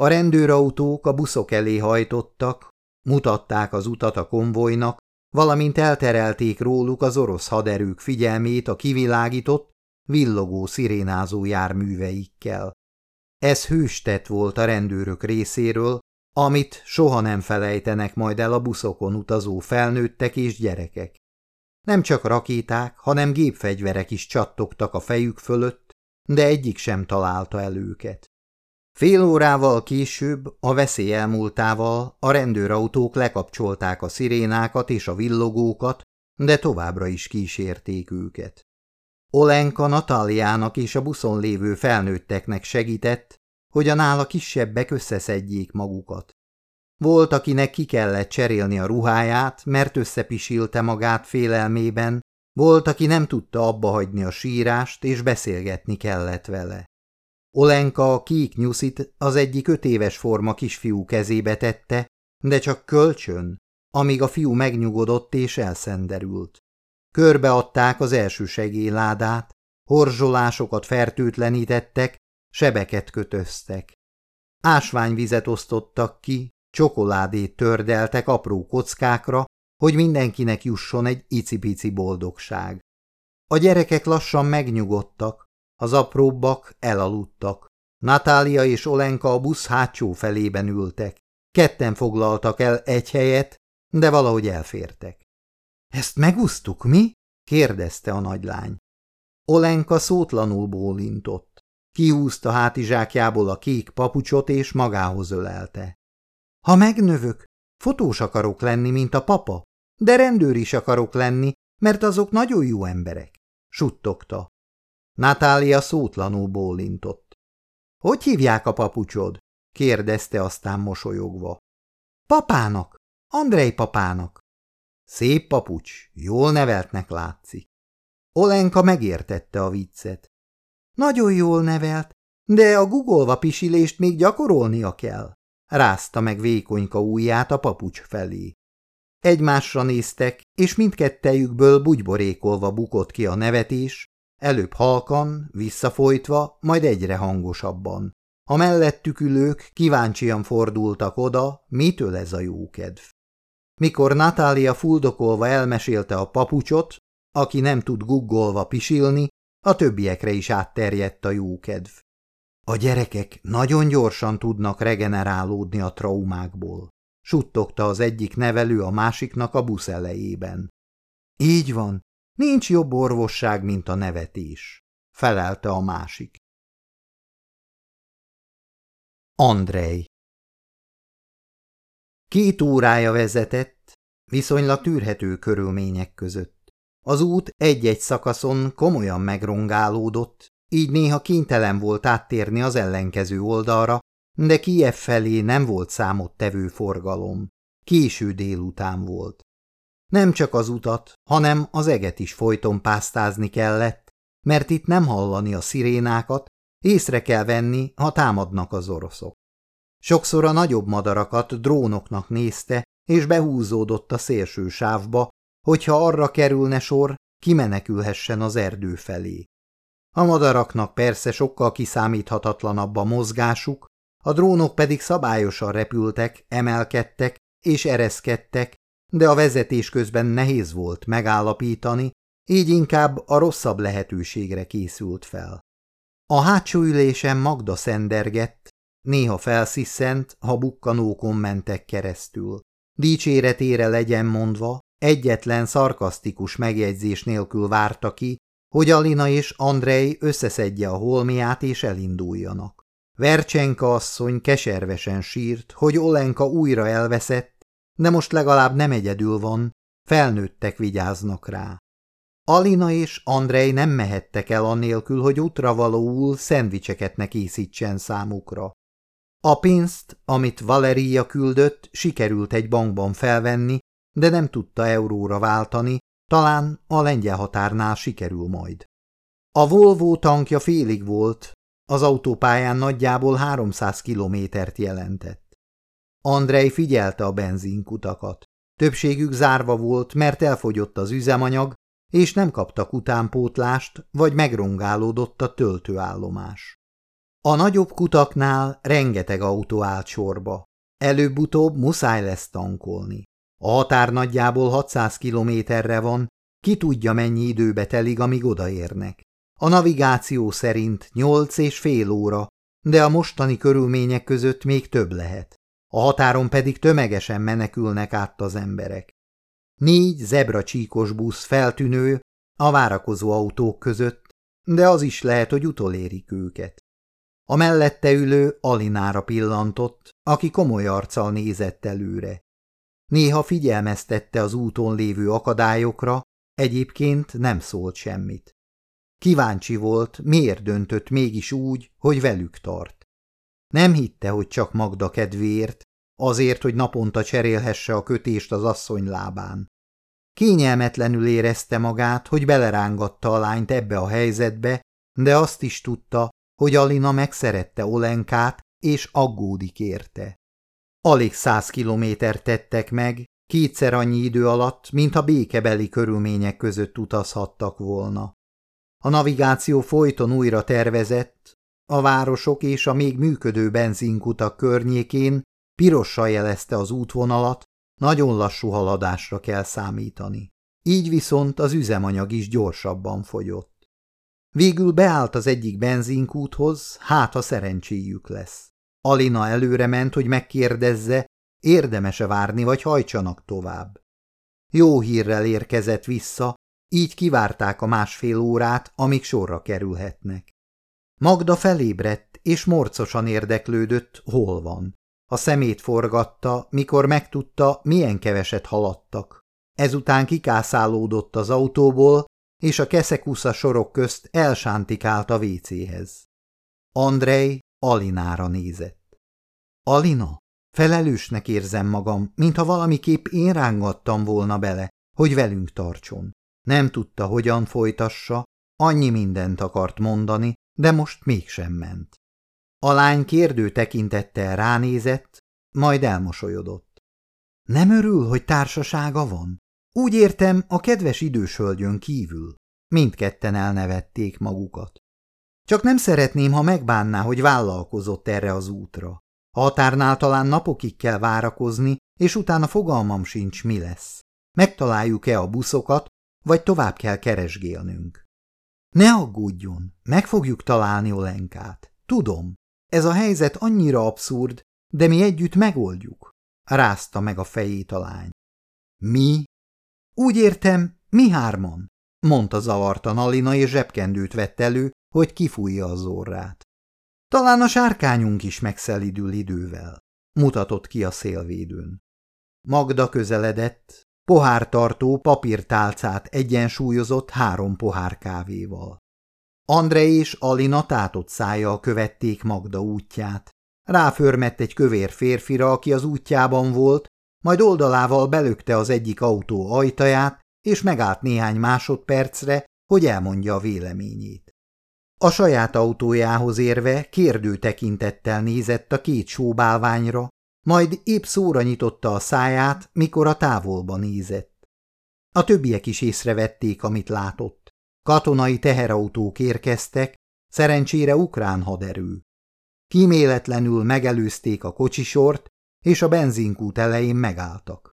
A rendőrautók a buszok elé hajtottak, mutatták az utat a konvojnak, valamint elterelték róluk az orosz haderők figyelmét a kivilágított, villogó szirénázó járműveikkel. Ez hőstett volt a rendőrök részéről, amit soha nem felejtenek majd el a buszokon utazó felnőttek és gyerekek. Nem csak rakéták, hanem gépfegyverek is csattogtak a fejük fölött, de egyik sem találta el őket. Fél órával később, a veszély elmúltával a rendőrautók lekapcsolták a szirénákat és a villogókat, de továbbra is kísérték őket. Olenka Natáliának és a buszon lévő felnőtteknek segített, hogy a nála kisebbek összeszedjék magukat. Volt, akinek ki kellett cserélni a ruháját, mert összepisilte magát félelmében, volt, aki nem tudta abba hagyni a sírást, és beszélgetni kellett vele. Olenka a kék nyuszit az egyik öt éves forma kisfiú kezébe tette, de csak kölcsön, amíg a fiú megnyugodott és elszenderült. Körbeadták az első segélyládát, horzsolásokat fertőtlenítettek, sebeket kötöztek. Ásványvizet osztottak ki, csokoládét tördeltek apró kockákra, hogy mindenkinek jusson egy icipici boldogság. A gyerekek lassan megnyugodtak, az apróbbak elaludtak. Natália és Olenka a busz hátsó felében ültek. Ketten foglaltak el egy helyet, de valahogy elfértek. – Ezt megúsztuk, mi? – kérdezte a nagylány. Olenka szótlanul bólintott. Kihúzta hátizsákjából a kék papucsot és magához ölelte. – Ha megnövök, fotós akarok lenni, mint a papa, de rendőr is akarok lenni, mert azok nagyon jó emberek – suttogta. Natália szótlanul bólintott. – Hogy hívják a papucsod? – kérdezte aztán mosolyogva. – Papának, Andrei papának. – Szép papucs, jól neveltnek látszik. Olenka megértette a viccet. – Nagyon jól nevelt, de a gugolva pisilést még gyakorolnia kell. Rázta meg vékonyka ujját a papucs felé. Egymásra néztek, és mindkettejükből bugyborékolva bukott ki a nevetés, Előbb halkan, visszafolytva, majd egyre hangosabban. A mellettük ülők kíváncsian fordultak oda, mitől ez a jókedv. Mikor Natália fuldokolva elmesélte a papucsot, aki nem tud guggolva pisilni, a többiekre is átterjedt a jókedv. A gyerekek nagyon gyorsan tudnak regenerálódni a traumákból, suttogta az egyik nevelő a másiknak a busz elejében. Így van, Nincs jobb orvosság, mint a nevetés, felelte a másik. Andrej Két órája vezetett, viszonylag tűrhető körülmények között. Az út egy-egy szakaszon komolyan megrongálódott, így néha kénytelen volt áttérni az ellenkező oldalra, de Kiev felé nem volt számottevő forgalom. Késő délután volt. Nem csak az utat, hanem az eget is folyton pásztázni kellett, mert itt nem hallani a szirénákat, észre kell venni, ha támadnak az oroszok. Sokszor a nagyobb madarakat drónoknak nézte, és behúzódott a szélső sávba, hogyha arra kerülne sor, kimenekülhessen az erdő felé. A madaraknak persze sokkal kiszámíthatatlanabb a mozgásuk, a drónok pedig szabályosan repültek, emelkedtek és ereszkedtek, de a vezetés közben nehéz volt megállapítani, így inkább a rosszabb lehetőségre készült fel. A hátsó ülésen Magda szendergett, néha felsziszent, ha bukkanókon mentek keresztül. Dicséretére legyen mondva, egyetlen szarkasztikus megjegyzés nélkül várta ki, hogy Alina és Andrei összeszedje a holmiát és elinduljanak. Vercsenka asszony keservesen sírt, hogy Olenka újra elveszett, de most legalább nem egyedül van, felnőttek vigyáznak rá. Alina és Andrej nem mehettek el annélkül, hogy útravalóul szendvicseket ne készítsen számukra. A pénzt, amit Valeria küldött, sikerült egy bankban felvenni, de nem tudta euróra váltani, talán a lengyel határnál sikerül majd. A Volvo tankja félig volt, az autópályán nagyjából 300 kilométert jelentett. Andrej figyelte a benzinkutakat. Többségük zárva volt, mert elfogyott az üzemanyag, és nem kaptak utánpótlást, vagy megrongálódott a töltőállomás. A nagyobb kutaknál rengeteg autó állt sorba. Előbb-utóbb muszáj lesz tankolni. A határ nagyjából 600 kilométerre van, ki tudja mennyi időbe telik, amíg odaérnek. A navigáció szerint 8 és fél óra, de a mostani körülmények között még több lehet. A határon pedig tömegesen menekülnek át az emberek. Négy zebra csíkos busz feltűnő a várakozó autók között, de az is lehet, hogy utolérik őket. A mellette ülő Alinára pillantott, aki komoly arccal nézett előre. Néha figyelmeztette az úton lévő akadályokra, egyébként nem szólt semmit. Kíváncsi volt, miért döntött mégis úgy, hogy velük tart. Nem hitte, hogy csak Magda kedvéért, azért, hogy naponta cserélhesse a kötést az asszony lábán. Kényelmetlenül érezte magát, hogy belerángatta a lányt ebbe a helyzetbe, de azt is tudta, hogy Alina megszerette Olenkát, és aggódik érte. Alig száz kilométert tettek meg, kétszer annyi idő alatt, mint a békebeli körülmények között utazhattak volna. A navigáció folyton újra tervezett, a városok és a még működő benzinkutak környékén pirossal jelezte az útvonalat, nagyon lassú haladásra kell számítani. Így viszont az üzemanyag is gyorsabban fogyott. Végül beállt az egyik benzinkúthoz, hát ha szerencséjük lesz. Alina előre ment, hogy megkérdezze, érdemese várni, vagy hajtsanak tovább. Jó hírrel érkezett vissza, így kivárták a másfél órát, amíg sorra kerülhetnek. Magda felébredt, és morcosan érdeklődött, hol van. A szemét forgatta, mikor megtudta, milyen keveset haladtak. Ezután kikászálódott az autóból, és a keszekusza sorok közt elsántikált a vécéhez. Andrej Alinára nézett. Alina, felelősnek érzem magam, mintha valamiképp én rángattam volna bele, hogy velünk tartson. Nem tudta, hogyan folytassa, annyi mindent akart mondani, de most mégsem ment. A lány kérdő tekintettel ránézett, majd elmosolyodott. Nem örül, hogy társasága van? Úgy értem, a kedves idős kívül. Mindketten elnevették magukat. Csak nem szeretném, ha megbánná, hogy vállalkozott erre az útra. A határnál talán napokig kell várakozni, és utána fogalmam sincs, mi lesz. Megtaláljuk-e a buszokat, vagy tovább kell keresgélnünk. Ne aggódjon, meg fogjuk találni Olenkát. Tudom, ez a helyzet annyira abszurd, de mi együtt megoldjuk. Rázta meg a fejét a lány. Mi? Úgy értem, mi hárman, mondta zavartan Alina, és zsebkendőt vett elő, hogy kifújja az orrát. Talán a sárkányunk is megszelidül idővel, mutatott ki a szélvédőn. Magda közeledett, pohártartó papírtálcát egyensúlyozott három pohár kávéval. André és Alina tátott szája követték Magda útját. Ráförmett egy kövér férfira, aki az útjában volt, majd oldalával belökte az egyik autó ajtaját, és megállt néhány másodpercre, hogy elmondja a véleményét. A saját autójához érve kérdő tekintettel nézett a két sóbálványra, majd épp szóra nyitotta a száját, mikor a távolba nézett. A többiek is észrevették, amit látott. Katonai teherautók érkeztek, szerencsére ukrán haderő. Kíméletlenül megelőzték a kocsisort, és a benzinkút elején megálltak.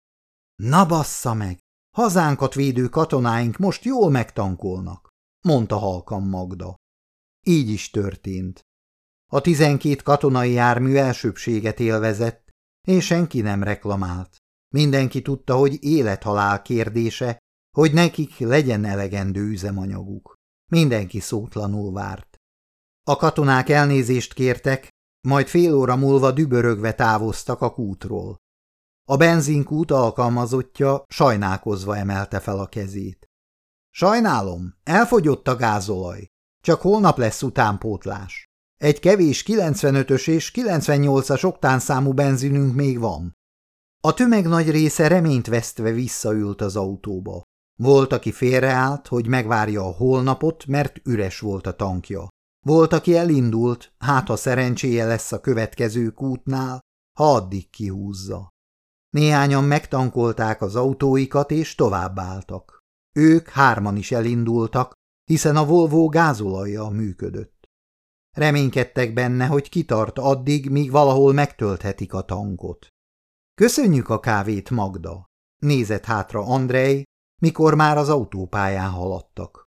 Na bassza meg! Hazánkat védő katonáink most jól megtankolnak, mondta halkan Magda. Így is történt. A tizenkét katonai jármű elsőbséget élvezett, és senki nem reklamált. Mindenki tudta, hogy élethalál kérdése, hogy nekik legyen elegendő üzemanyaguk. Mindenki szótlanul várt. A katonák elnézést kértek, majd fél óra múlva dübörögve távoztak a kútról. A benzinkút alkalmazottja sajnálkozva emelte fel a kezét. Sajnálom, elfogyott a gázolaj. Csak holnap lesz utánpótlás. Egy kevés 95-ös és 98-as oktánszámú benzinünk még van. A tömeg nagy része reményt vesztve visszaült az autóba. Volt, aki félreállt, hogy megvárja a holnapot, mert üres volt a tankja. Volt, aki elindult, hát ha szerencséje lesz a következő kútnál, ha addig kihúzza. Néhányan megtankolták az autóikat és továbbálltak. Ők hárman is elindultak, hiszen a Volvo gázolajjal működött. Reménykedtek benne, hogy kitart addig, míg valahol megtölthetik a tankot. Köszönjük a kávét, Magda! Nézett hátra Andrej, mikor már az autópályán haladtak.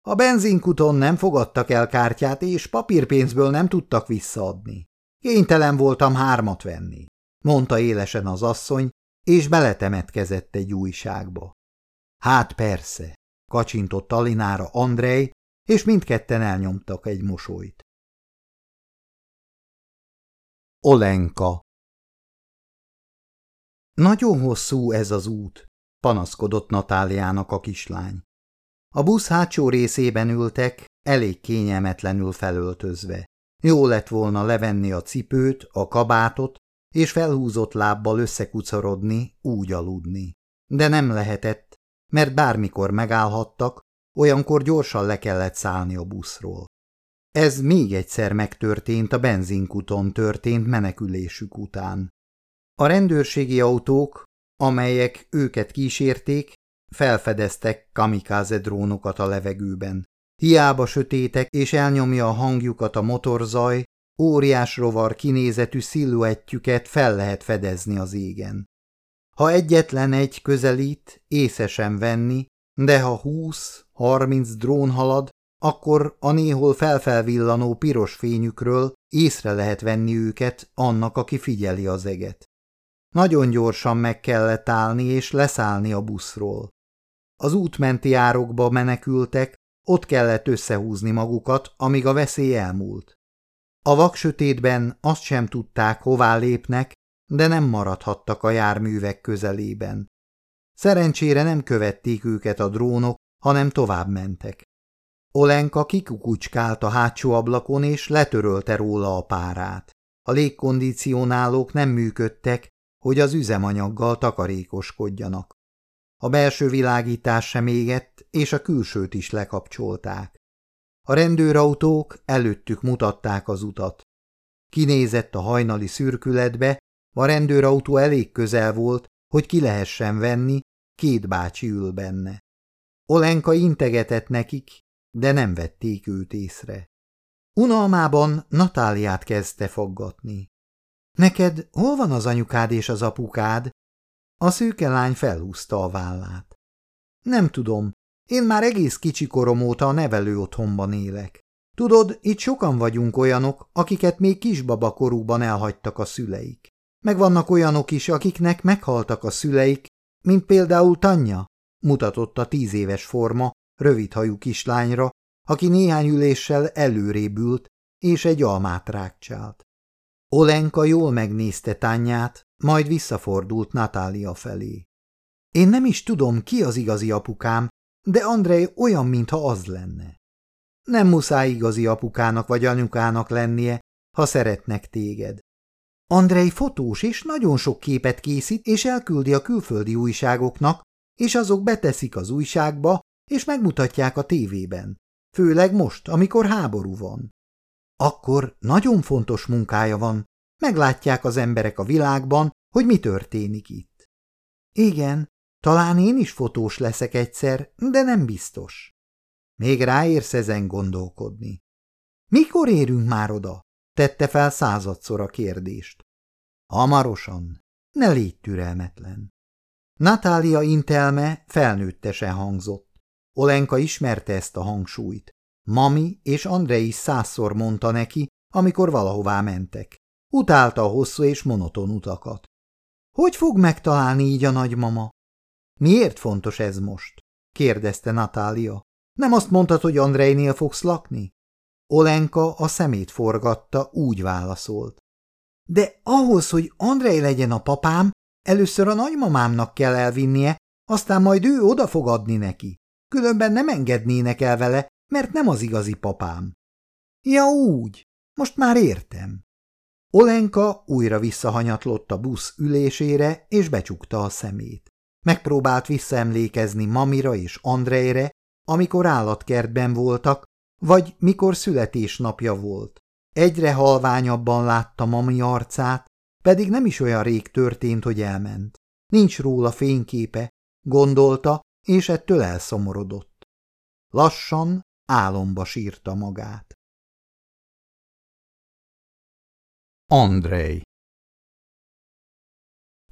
A benzinkuton nem fogadtak el kártyát, és papírpénzből nem tudtak visszaadni. Kénytelen voltam hármat venni, mondta élesen az asszony, és beletemetkezett egy újságba. Hát persze, kacsintott Alinára Andrej, és mindketten elnyomtak egy mosolyt. Olenka Nagyon hosszú ez az út, panaszkodott Natáliának a kislány. A busz hátsó részében ültek, elég kényelmetlenül felöltözve. Jó lett volna levenni a cipőt, a kabátot, és felhúzott lábbal összekucorodni, úgy aludni. De nem lehetett, mert bármikor megállhattak, olyankor gyorsan le kellett szállni a buszról. Ez még egyszer megtörtént a benzinkuton történt menekülésük után. A rendőrségi autók, amelyek őket kísérték, felfedeztek kamikáze drónokat a levegőben. Hiába sötétek és elnyomja a hangjukat a motorzaj, óriás rovar kinézetű sziluettjüket fel lehet fedezni az égen. Ha egyetlen egy közelít, észre sem venni, de ha húsz-harminc drón halad, akkor a néhol felfelvillanó piros fényükről észre lehet venni őket annak, aki figyeli az eget. Nagyon gyorsan meg kellett állni és leszállni a buszról. Az útmenti árokba menekültek, ott kellett összehúzni magukat, amíg a veszély elmúlt. A vaksötétben azt sem tudták, hová lépnek, de nem maradhattak a járművek közelében. Szerencsére nem követték őket a drónok, hanem tovább mentek. Olenka kikukucskált a hátsó ablakon, és letörölte róla a párát. A légkondicionálók nem működtek, hogy az üzemanyaggal takarékoskodjanak. A belső világítás sem égett, és a külsőt is lekapcsolták. A rendőrautók előttük mutatták az utat. Kinézett a hajnali szürkületbe, a rendőrautó elég közel volt, hogy ki lehessen venni, két bácsi ül benne. Olenka integetett nekik, de nem vették őt észre. Unalmában Natáliát kezdte foggatni. Neked hol van az anyukád és az apukád? A szőke lány felhúzta a vállát. Nem tudom, én már egész kicsi korom óta a nevelő otthonban élek. Tudod, itt sokan vagyunk olyanok, akiket még kisbaba korúban elhagytak a szüleik. Meg vannak olyanok is, akiknek meghaltak a szüleik, mint például Tanya, mutatott a tíz éves forma, rövidhajú kislányra, aki néhány üléssel előrébült, és egy almát rákcsált. Olenka jól megnézte Tanyát, majd visszafordult Natália felé. Én nem is tudom, ki az igazi apukám, de Andrei olyan, mintha az lenne. Nem muszáj igazi apukának vagy anyukának lennie, ha szeretnek téged. Andrei fotós és nagyon sok képet készít, és elküldi a külföldi újságoknak, és azok beteszik az újságba, és megmutatják a tévében. Főleg most, amikor háború van. Akkor nagyon fontos munkája van, meglátják az emberek a világban, hogy mi történik itt. Igen, talán én is fotós leszek egyszer, de nem biztos. Még ráérsz ezen gondolkodni. Mikor érünk már oda? Tette fel századszor a kérdést. Hamarosan. Ne légy türelmetlen. Natália intelme felnőttesen hangzott. Olenka ismerte ezt a hangsúlyt. Mami és Andrei is százszor mondta neki, amikor valahová mentek. Utálta a hosszú és monoton utakat. Hogy fog megtalálni így a nagymama? Miért fontos ez most? kérdezte Natália. Nem azt mondtad, hogy Andrejnél fogsz lakni? Olenka a szemét forgatta, úgy válaszolt. De ahhoz, hogy Andrej legyen a papám, először a nagymamámnak kell elvinnie, aztán majd ő oda fog adni neki. különben nem engednének el vele, mert nem az igazi papám. Ja úgy, most már értem. Olenka újra visszahanyatlott a busz ülésére, és becsukta a szemét. Megpróbált visszaemlékezni Mamira és Andrejre, amikor állatkertben voltak, vagy mikor születésnapja volt. Egyre halványabban látta Mami arcát, pedig nem is olyan rég történt, hogy elment. Nincs róla fényképe, gondolta, és ettől elszomorodott. Lassan álomba sírta magát. Andrei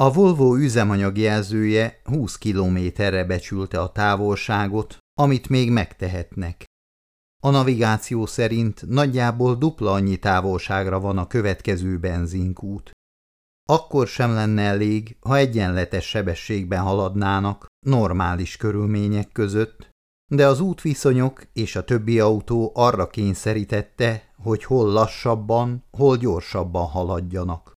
A Volvo üzemanyagjelzője 20 kilométerre becsülte a távolságot, amit még megtehetnek. A navigáció szerint nagyjából dupla annyi távolságra van a következő benzinkút. Akkor sem lenne elég, ha egyenletes sebességben haladnának, normális körülmények között, de az útviszonyok és a többi autó arra kényszerítette, hogy hol lassabban, hol gyorsabban haladjanak.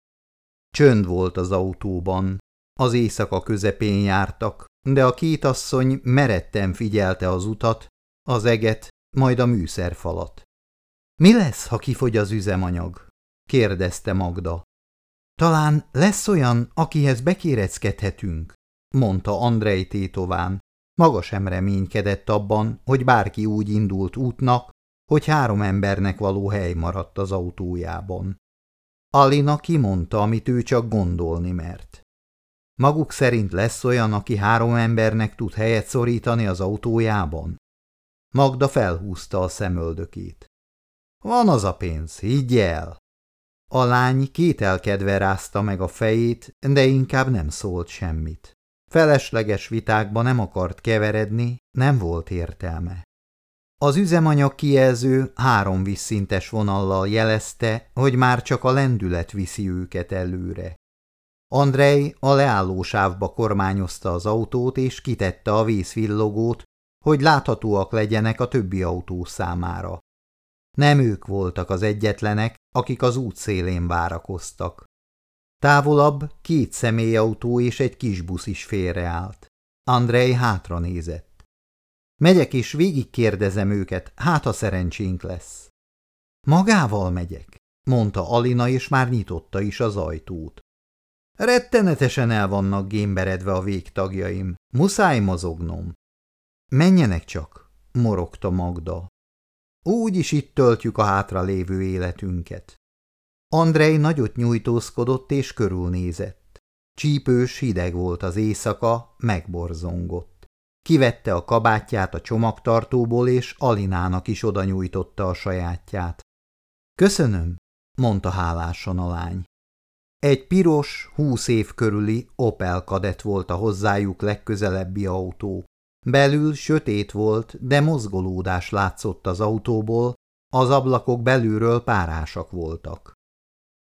Csönd volt az autóban, az éjszaka közepén jártak, de a két asszony meretten figyelte az utat, az eget, majd a műszerfalat. – Mi lesz, ha kifogy az üzemanyag? – kérdezte Magda. – Talán lesz olyan, akihez bekéreckedhetünk – mondta Andrei tétován. Maga sem reménykedett abban, hogy bárki úgy indult útnak, hogy három embernek való hely maradt az autójában. Alina kimondta, amit ő csak gondolni mert. Maguk szerint lesz olyan, aki három embernek tud helyet szorítani az autójában? Magda felhúzta a szemöldökét. Van az a pénz, higgy el! A lány kételkedve rázta meg a fejét, de inkább nem szólt semmit. Felesleges vitákba nem akart keveredni, nem volt értelme. Az üzemanyag kijelző három visszintes vonallal jelezte, hogy már csak a lendület viszi őket előre. Andrei a leállósávba kormányozta az autót és kitette a vészvillogót, hogy láthatóak legyenek a többi autó számára. Nem ők voltak az egyetlenek, akik az út szélén várakoztak. Távolabb két személyautó és egy kis busz is félreállt. Andrei hátra nézett. Megyek és végigkérdezem őket, hát a szerencsénk lesz. Magával megyek, mondta Alina, és már nyitotta is az ajtót. Rettenetesen el vannak gémberedve a végtagjaim, muszáj mozognom. Menjenek csak, morogta Magda. Úgy is itt töltjük a hátra lévő életünket. Andrei nagyot nyújtózkodott és körülnézett. Csípős hideg volt az éjszaka, megborzongott. Kivette a kabátját a csomagtartóból, és Alinának is oda nyújtotta a sajátját. Köszönöm, mondta hálásan a lány. Egy piros, húsz év körüli Opel kadett volt a hozzájuk legközelebbi autó. Belül sötét volt, de mozgolódás látszott az autóból, az ablakok belülről párásak voltak.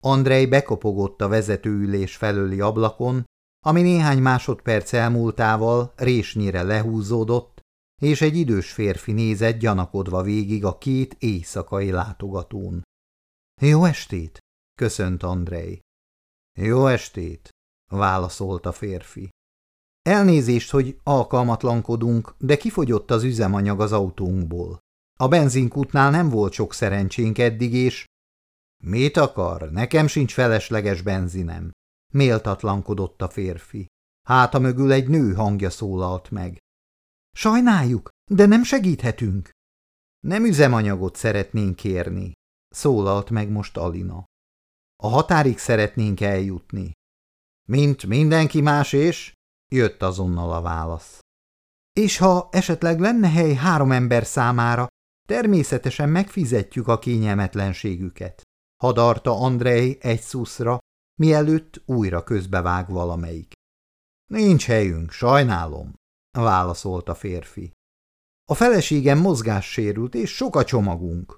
Andrei bekopogott a vezetőülés felőli ablakon, ami néhány másodperc elmúltával résnyire lehúzódott, és egy idős férfi nézett gyanakodva végig a két éjszakai látogatón. – Jó estét! – köszönt Andrei. – Jó estét! – válaszolt a férfi. Elnézést, hogy alkalmatlankodunk, de kifogyott az üzemanyag az autónkból. A benzinkútnál nem volt sok szerencsénk eddig, és... Mit akar? Nekem sincs felesleges benzinem. Méltatlankodott a férfi. Háta mögül egy nő hangja szólalt meg. Sajnáljuk, de nem segíthetünk. Nem üzemanyagot szeretnénk kérni, szólalt meg most Alina. A határig szeretnénk eljutni. Mint mindenki más és? Jött azonnal a válasz. És ha esetleg lenne hely három ember számára, természetesen megfizetjük a kényelmetlenségüket. Hadarta Andrei egy szuszra, mielőtt újra közbevág valamelyik. Nincs helyünk, sajnálom, válaszolt a férfi. A feleségem mozgássérült, és sok a csomagunk.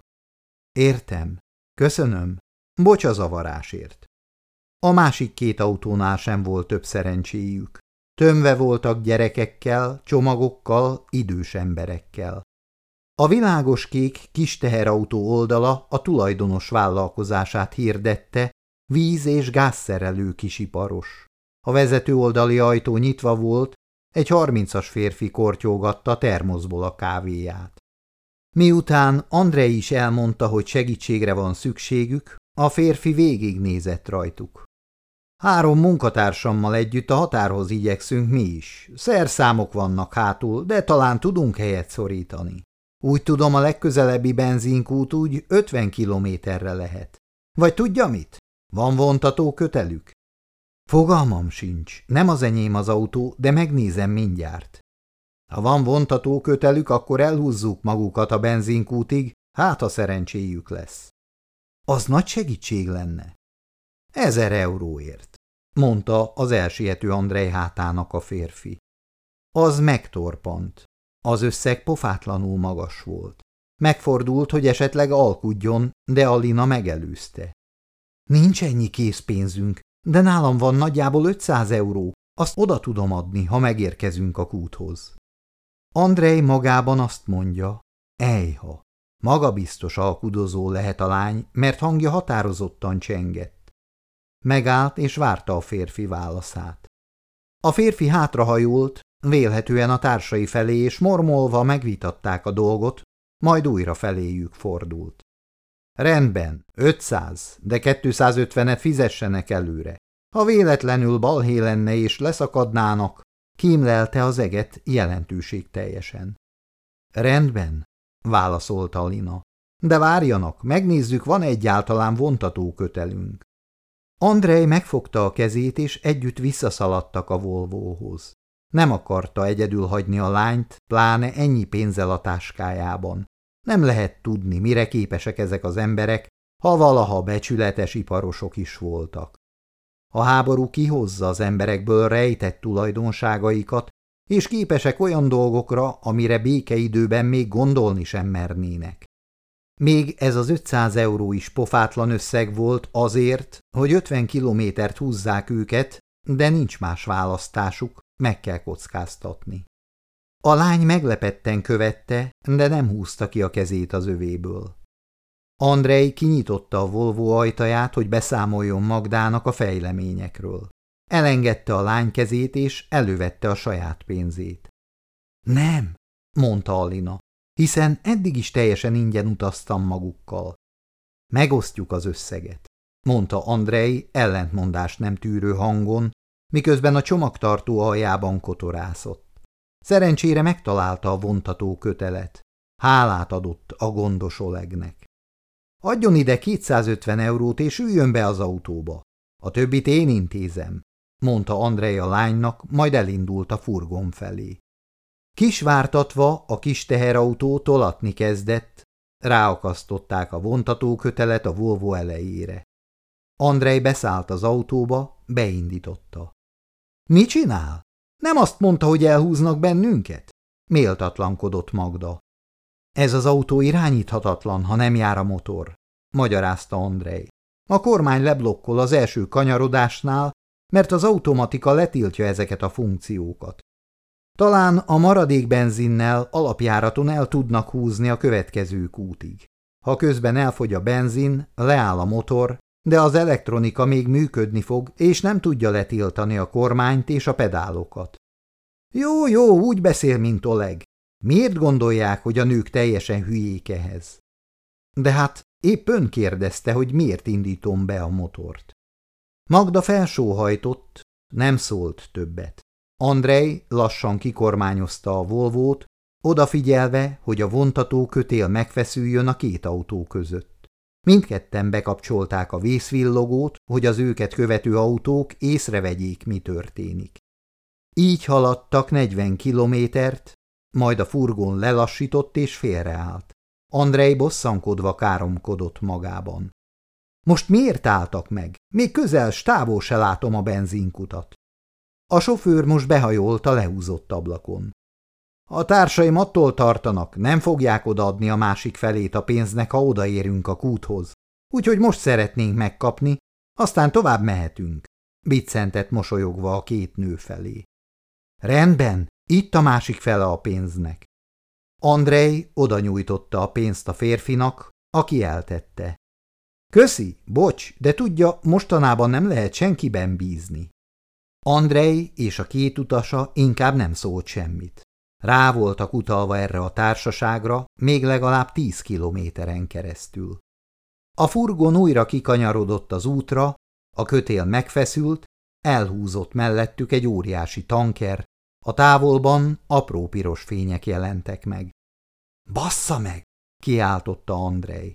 Értem. Köszönöm. Bocs a zavarásért. A másik két autónál sem volt több szerencséjük. Tömve voltak gyerekekkel, csomagokkal, idős emberekkel. A világos kék kis teherautó oldala a tulajdonos vállalkozását hirdette, víz- és gázszerelő kisiparos. A vezető oldali ajtó nyitva volt, Egy harmincas férfi kortyógatta termoszból a kávéját. Miután Andrei is elmondta, hogy segítségre van szükségük, a férfi végignézett rajtuk. Három munkatársammal együtt a határhoz igyekszünk mi is. Szerszámok vannak hátul, de talán tudunk helyet szorítani. Úgy tudom, a legközelebbi benzinkút úgy 50 kilométerre lehet. Vagy tudja mit? Van vontató kötelük? Fogalmam sincs. Nem az enyém az autó, de megnézem mindjárt. Ha van vontató kötelük, akkor elhúzzuk magukat a benzinkútig, hát a szerencséjük lesz. Az nagy segítség lenne. Ezer euróért, mondta az elsiető Andrej hátának a férfi. Az megtorpant. Az összeg pofátlanul magas volt. Megfordult, hogy esetleg alkudjon, de Alina megelőzte. Nincs ennyi készpénzünk, de nálam van nagyjából 500 euró, azt oda tudom adni, ha megérkezünk a kúthoz. Andrei magában azt mondja, ejha, magabiztos alkudozó lehet a lány, mert hangja határozottan csengett. Megállt és várta a férfi válaszát. A férfi hátrahajolt, vélhetően a társai felé, és mormolva megvitatták a dolgot, majd újra feléjük fordult. Rendben, 500, de 250-et fizessenek előre. Ha véletlenül balhé lenne és leszakadnának, kímlelte az eget jelentőség teljesen. Rendben, válaszolta Alina. De várjanak, megnézzük, van egyáltalán vontató kötelünk. Andrej megfogta a kezét, és együtt visszaszaladtak a Volvóhoz. Nem akarta egyedül hagyni a lányt, pláne ennyi pénzzel a táskájában. Nem lehet tudni, mire képesek ezek az emberek, ha valaha becsületes iparosok is voltak. A háború kihozza az emberekből rejtett tulajdonságaikat, és képesek olyan dolgokra, amire békeidőben még gondolni sem mernének. Még ez az 500 euró is pofátlan összeg volt azért, hogy 50 kilométert húzzák őket, de nincs más választásuk, meg kell kockáztatni. A lány meglepetten követte, de nem húzta ki a kezét az övéből. Andrei kinyitotta a Volvo ajtaját, hogy beszámoljon Magdának a fejleményekről. Elengedte a lány kezét, és elővette a saját pénzét. Nem, mondta Alina, hiszen eddig is teljesen ingyen utaztam magukkal. Megosztjuk az összeget, mondta Andrei ellentmondást nem tűrő hangon, miközben a csomagtartó aljában kotorászott. Szerencsére megtalálta a vontató kötelet. Hálát adott a gondos Olegnek. Adjon ide 250 eurót, és üljön be az autóba. A többit én intézem, mondta Andrej a lánynak, majd elindult a furgon felé. Kisvártatva a kis teherautó tolatni kezdett, ráakasztották a vontatókötelet a Volvo elejére. Andrej beszállt az autóba, beindította. – Mi csinál? Nem azt mondta, hogy elhúznak bennünket? – méltatlankodott Magda. – Ez az autó irányíthatatlan, ha nem jár a motor – magyarázta Andrej. A kormány leblokkol az első kanyarodásnál, mert az automatika letiltja ezeket a funkciókat. Talán a maradék benzinnel alapjáraton el tudnak húzni a következő kútig. Ha közben elfogy a benzin, leáll a motor, de az elektronika még működni fog, és nem tudja letiltani a kormányt és a pedálokat. Jó, jó, úgy beszél, mint Oleg. Miért gondolják, hogy a nők teljesen hülyék ehhez? De hát épp ön kérdezte, hogy miért indítom be a motort. Magda felsóhajtott, nem szólt többet. Andrej lassan kikormányozta a Volvót, odafigyelve, hogy a vontató kötél megfeszüljön a két autó között. Mindketten bekapcsolták a vészvillogót, hogy az őket követő autók észrevegyék, mi történik. Így haladtak 40 kilométert, majd a furgon lelassított és félreállt. Andrej bosszankodva káromkodott magában. Most miért álltak meg? Még közel stávol se látom a benzinkutat. A sofőr most behajolt a lehúzott ablakon. A társaim attól tartanak, nem fogják odaadni a másik felét a pénznek, ha odaérünk a kúthoz. Úgyhogy most szeretnénk megkapni, aztán tovább mehetünk, biccentett mosolyogva a két nő felé. Rendben, itt a másik fele a pénznek. Andrej oda nyújtotta a pénzt a férfinak, aki eltette. Köszi, bocs, de tudja, mostanában nem lehet senkiben bízni. Andrei és a két utasa inkább nem szólt semmit. Rá voltak utalva erre a társaságra, még legalább tíz kilométeren keresztül. A furgon újra kikanyarodott az útra, a kötél megfeszült, elhúzott mellettük egy óriási tanker, a távolban apró piros fények jelentek meg. – Bassza meg! – kiáltotta Andrej.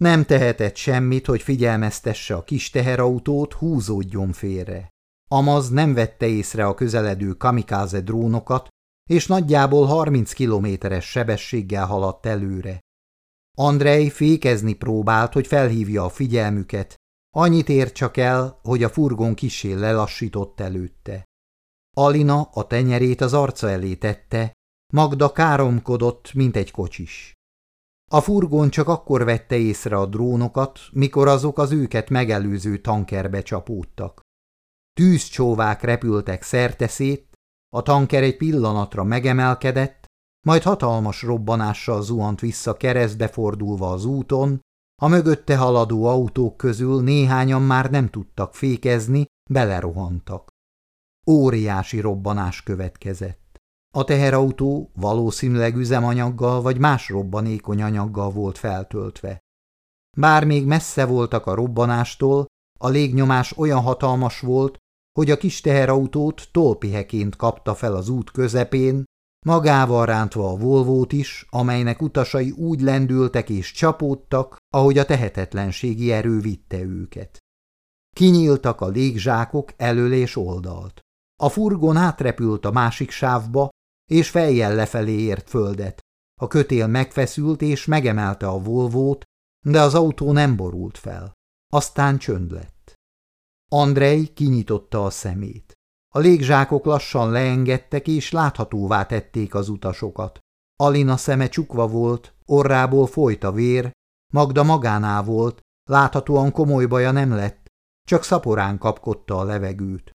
Nem tehetett semmit, hogy figyelmeztesse a kis teherautót, húzódjon félre. Amaz nem vette észre a közeledő kamikáze drónokat, és nagyjából 30 kilométeres sebességgel haladt előre. Andrei fékezni próbált, hogy felhívja a figyelmüket, annyit ér csak el, hogy a furgon kisé lelassított előtte. Alina a tenyerét az arca elé tette, Magda káromkodott, mint egy kocsis. A furgon csak akkor vette észre a drónokat, mikor azok az őket megelőző tankerbe csapódtak. Tűzcsóvák repültek szerteszét, a tanker egy pillanatra megemelkedett, majd hatalmas robbanással zuhant vissza keresztbe fordulva az úton, a mögötte haladó autók közül néhányan már nem tudtak fékezni, belerohantak. Óriási robbanás következett. A teherautó valószínűleg üzemanyaggal vagy más robbanékony anyaggal volt feltöltve. Bár még messze voltak a robbanástól, a légnyomás olyan hatalmas volt, hogy a kis teherautót tolpiheként kapta fel az út közepén, magával rántva a Volvót is, amelynek utasai úgy lendültek és csapódtak, ahogy a tehetetlenségi erő vitte őket. Kinyíltak a légzsákok elől és oldalt. A furgon átrepült a másik sávba, és fejjel lefelé ért földet. A kötél megfeszült és megemelte a Volvót, de az autó nem borult fel. Aztán csönd lett. Andrei kinyitotta a szemét. A légzsákok lassan leengedtek és láthatóvá tették az utasokat. Alina szeme csukva volt, orrából folyt a vér, Magda magánál volt, láthatóan komoly baja nem lett, csak szaporán kapkodta a levegőt.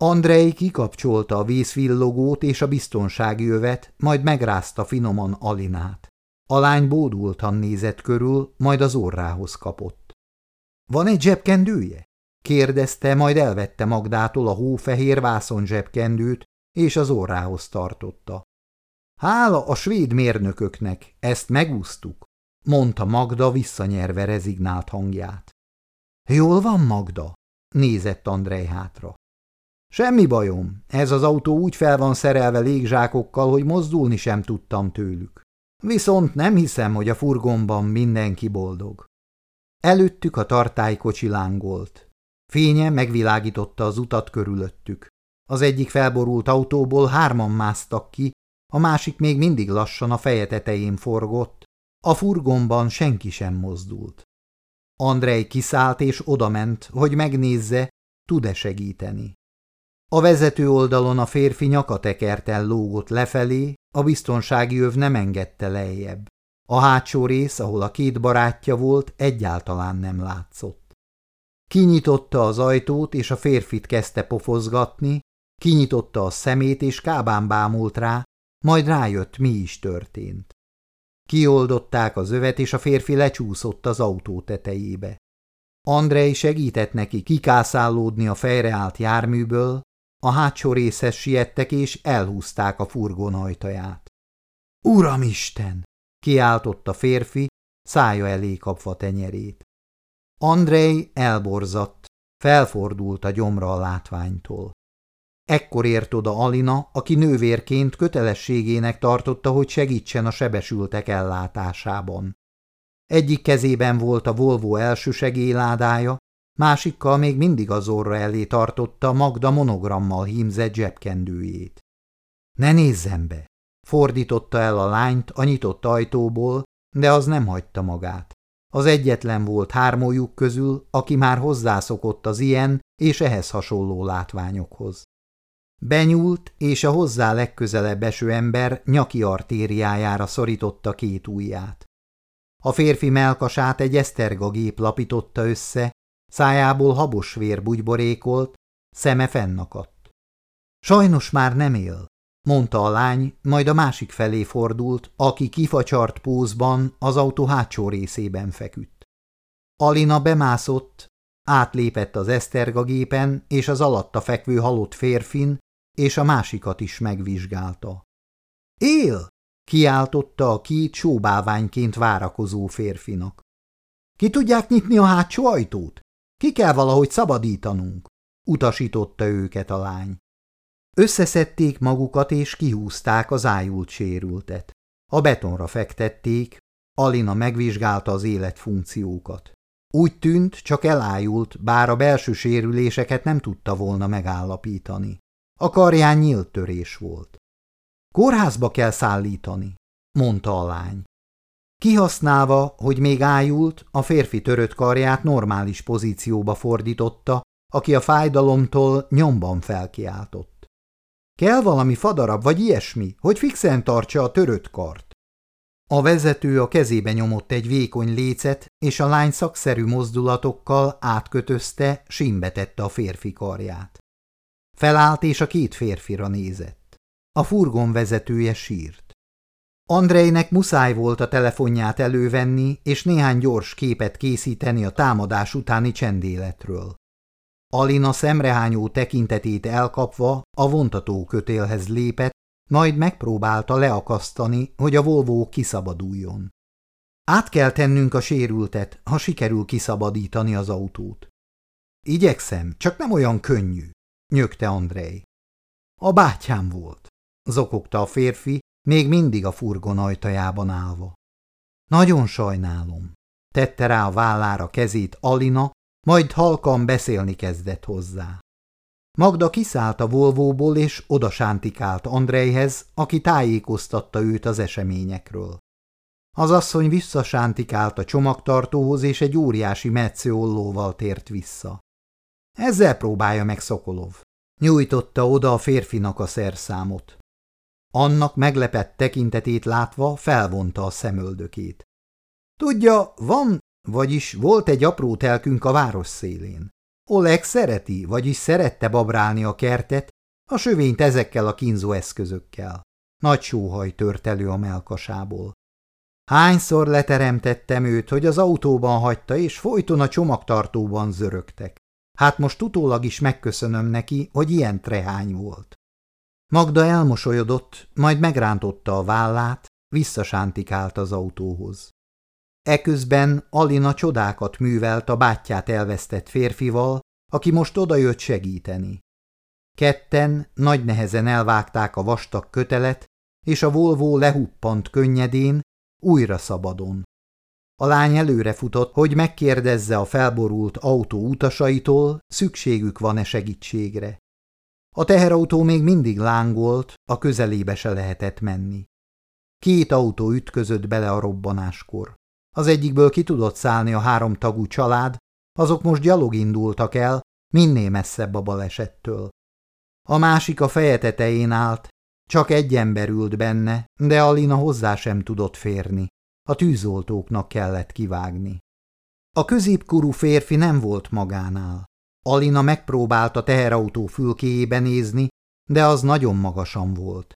Andrei kikapcsolta a vízvillogót és a biztonsági övet, majd megrázta finoman Alinát. A lány bódultan nézett körül, majd az orrához kapott. – Van egy zsebkendője? – kérdezte, majd elvette Magdától a hófehér vászon zsebkendőt, és az orrához tartotta. – Hála a svéd mérnököknek, ezt megúsztuk – mondta Magda visszanyerve rezignált hangját. – Jól van, Magda? – nézett Andrej hátra. Semmi bajom, ez az autó úgy fel van szerelve légzsákokkal, hogy mozdulni sem tudtam tőlük. Viszont nem hiszem, hogy a furgonban mindenki boldog. Előttük a tartálykocsi lángolt. Fénye megvilágította az utat körülöttük. Az egyik felborult autóból hárman másztak ki, a másik még mindig lassan a feje tetején forgott, a furgonban senki sem mozdult. Andrej kiszállt és odament, hogy megnézze, tud-e segíteni. A vezető oldalon a férfi nyakatekertel lógott lefelé, a biztonsági öv nem engedte lejjebb. A hátsó rész, ahol a két barátja volt, egyáltalán nem látszott. Kinyitotta az ajtót, és a férfit kezdte pofozgatni, kinyitotta a szemét, és kábán bámult rá, majd rájött, mi is történt. Kioldották az övet, és a férfi lecsúszott az autó tetejébe. Andrei segített neki kikászálódni a fejreállt járműből, a hátsó részhez siettek, és elhúzták a furgon ajtaját. – Uramisten! – kiáltott a férfi, szája elé kapva tenyerét. Andrei elborzadt, felfordult a gyomra a látványtól. Ekkor ért oda Alina, aki nővérként kötelességének tartotta, hogy segítsen a sebesültek ellátásában. Egyik kezében volt a Volvo első segélyládája, másikkal még mindig az orra elé tartotta Magda monogrammal hímzett zsebkendőjét. Ne nézzem be! Fordította el a lányt a nyitott ajtóból, de az nem hagyta magát. Az egyetlen volt hármójuk közül, aki már hozzászokott az ilyen és ehhez hasonló látványokhoz. Benyúlt, és a hozzá legközelebb eső ember nyaki artériájára szorította két ujját. A férfi melkasát egy eszterga gép lapította össze, Szájából habos vér bugyborékolt, szeme fennakadt. Sajnos már nem él, mondta a lány, majd a másik felé fordult, aki kifacsart pózban az autó hátsó részében feküdt. Alina bemászott, átlépett az Eszterga gépen, és az alatta fekvő halott férfin, és a másikat is megvizsgálta. Él! kiáltotta a két sóbálványként várakozó férfinak. Ki tudják nyitni a hátsó ajtót? Ki kell valahogy szabadítanunk, utasította őket a lány. Összeszedték magukat és kihúzták az ájult sérültet. A betonra fektették, Alina megvizsgálta az életfunkciókat. Úgy tűnt, csak elájult, bár a belső sérüléseket nem tudta volna megállapítani. A karján nyílt törés volt. Kórházba kell szállítani, mondta a lány. Kihasználva, hogy még ájult, a férfi törött karját normális pozícióba fordította, aki a fájdalomtól nyomban felkiáltott. Kell valami fadarab vagy ilyesmi, hogy fixen tartsa a törött kart. A vezető a kezébe nyomott egy vékony lécet, és a lány szakszerű mozdulatokkal átkötözte, simbe tette a férfi karját. Felállt és a két férfira nézett. A furgon vezetője sírt. Andrejnek muszáj volt a telefonját elővenni és néhány gyors képet készíteni a támadás utáni csendéletről. Alina szemrehányó tekintetét elkapva a vontató kötélhez lépett, majd megpróbálta leakasztani, hogy a Volvo kiszabaduljon. Át kell tennünk a sérültet, ha sikerül kiszabadítani az autót. Igyekszem, csak nem olyan könnyű, nyögte Andrej. A bátyám volt, zokogta a férfi, még mindig a furgon ajtajában állva. Nagyon sajnálom, tette rá a vállára kezét Alina, majd halkan beszélni kezdett hozzá. Magda kiszállt a Volvóból és odasántikált Andrejhez, aki tájékoztatta őt az eseményekről. Az asszony visszasántikált a csomagtartóhoz, és egy óriási metszőollóval tért vissza. Ezzel próbálja meg Szokolov. Nyújtotta oda a férfinak a szerszámot. Annak meglepett tekintetét látva felvonta a szemöldökét. Tudja, van, vagyis volt egy apró telkünk a város szélén. Oleg szereti, vagyis szerette babrálni a kertet, a sövényt ezekkel a kínzó eszközökkel. Nagy sóhaj tört elő a melkasából. Hányszor leteremtettem őt, hogy az autóban hagyta, és folyton a csomagtartóban zörögtek. Hát most utólag is megköszönöm neki, hogy ilyen trehány volt. Magda elmosolyodott, majd megrántotta a vállát, visszasántikált az autóhoz. Eközben Alina csodákat művelt a bátyját elvesztett férfival, aki most odajött segíteni. Ketten nagy nehezen elvágták a vastag kötelet, és a Volvo lehuppant könnyedén, újra szabadon. A lány előre futott, hogy megkérdezze a felborult autó utasaitól, szükségük van-e segítségre. A teherautó még mindig lángolt, a közelébe se lehetett menni. Két autó ütközött bele a robbanáskor. Az egyikből ki tudott szállni a három tagú család, azok most gyalog indultak el, minél messzebb a balesettől. A másik a feje tetején állt, csak egy ember ült benne, de Alina hozzá sem tudott férni. A tűzoltóknak kellett kivágni. A középkorú férfi nem volt magánál. Alina megpróbálta teherautó fülkéjébe nézni, de az nagyon magasan volt.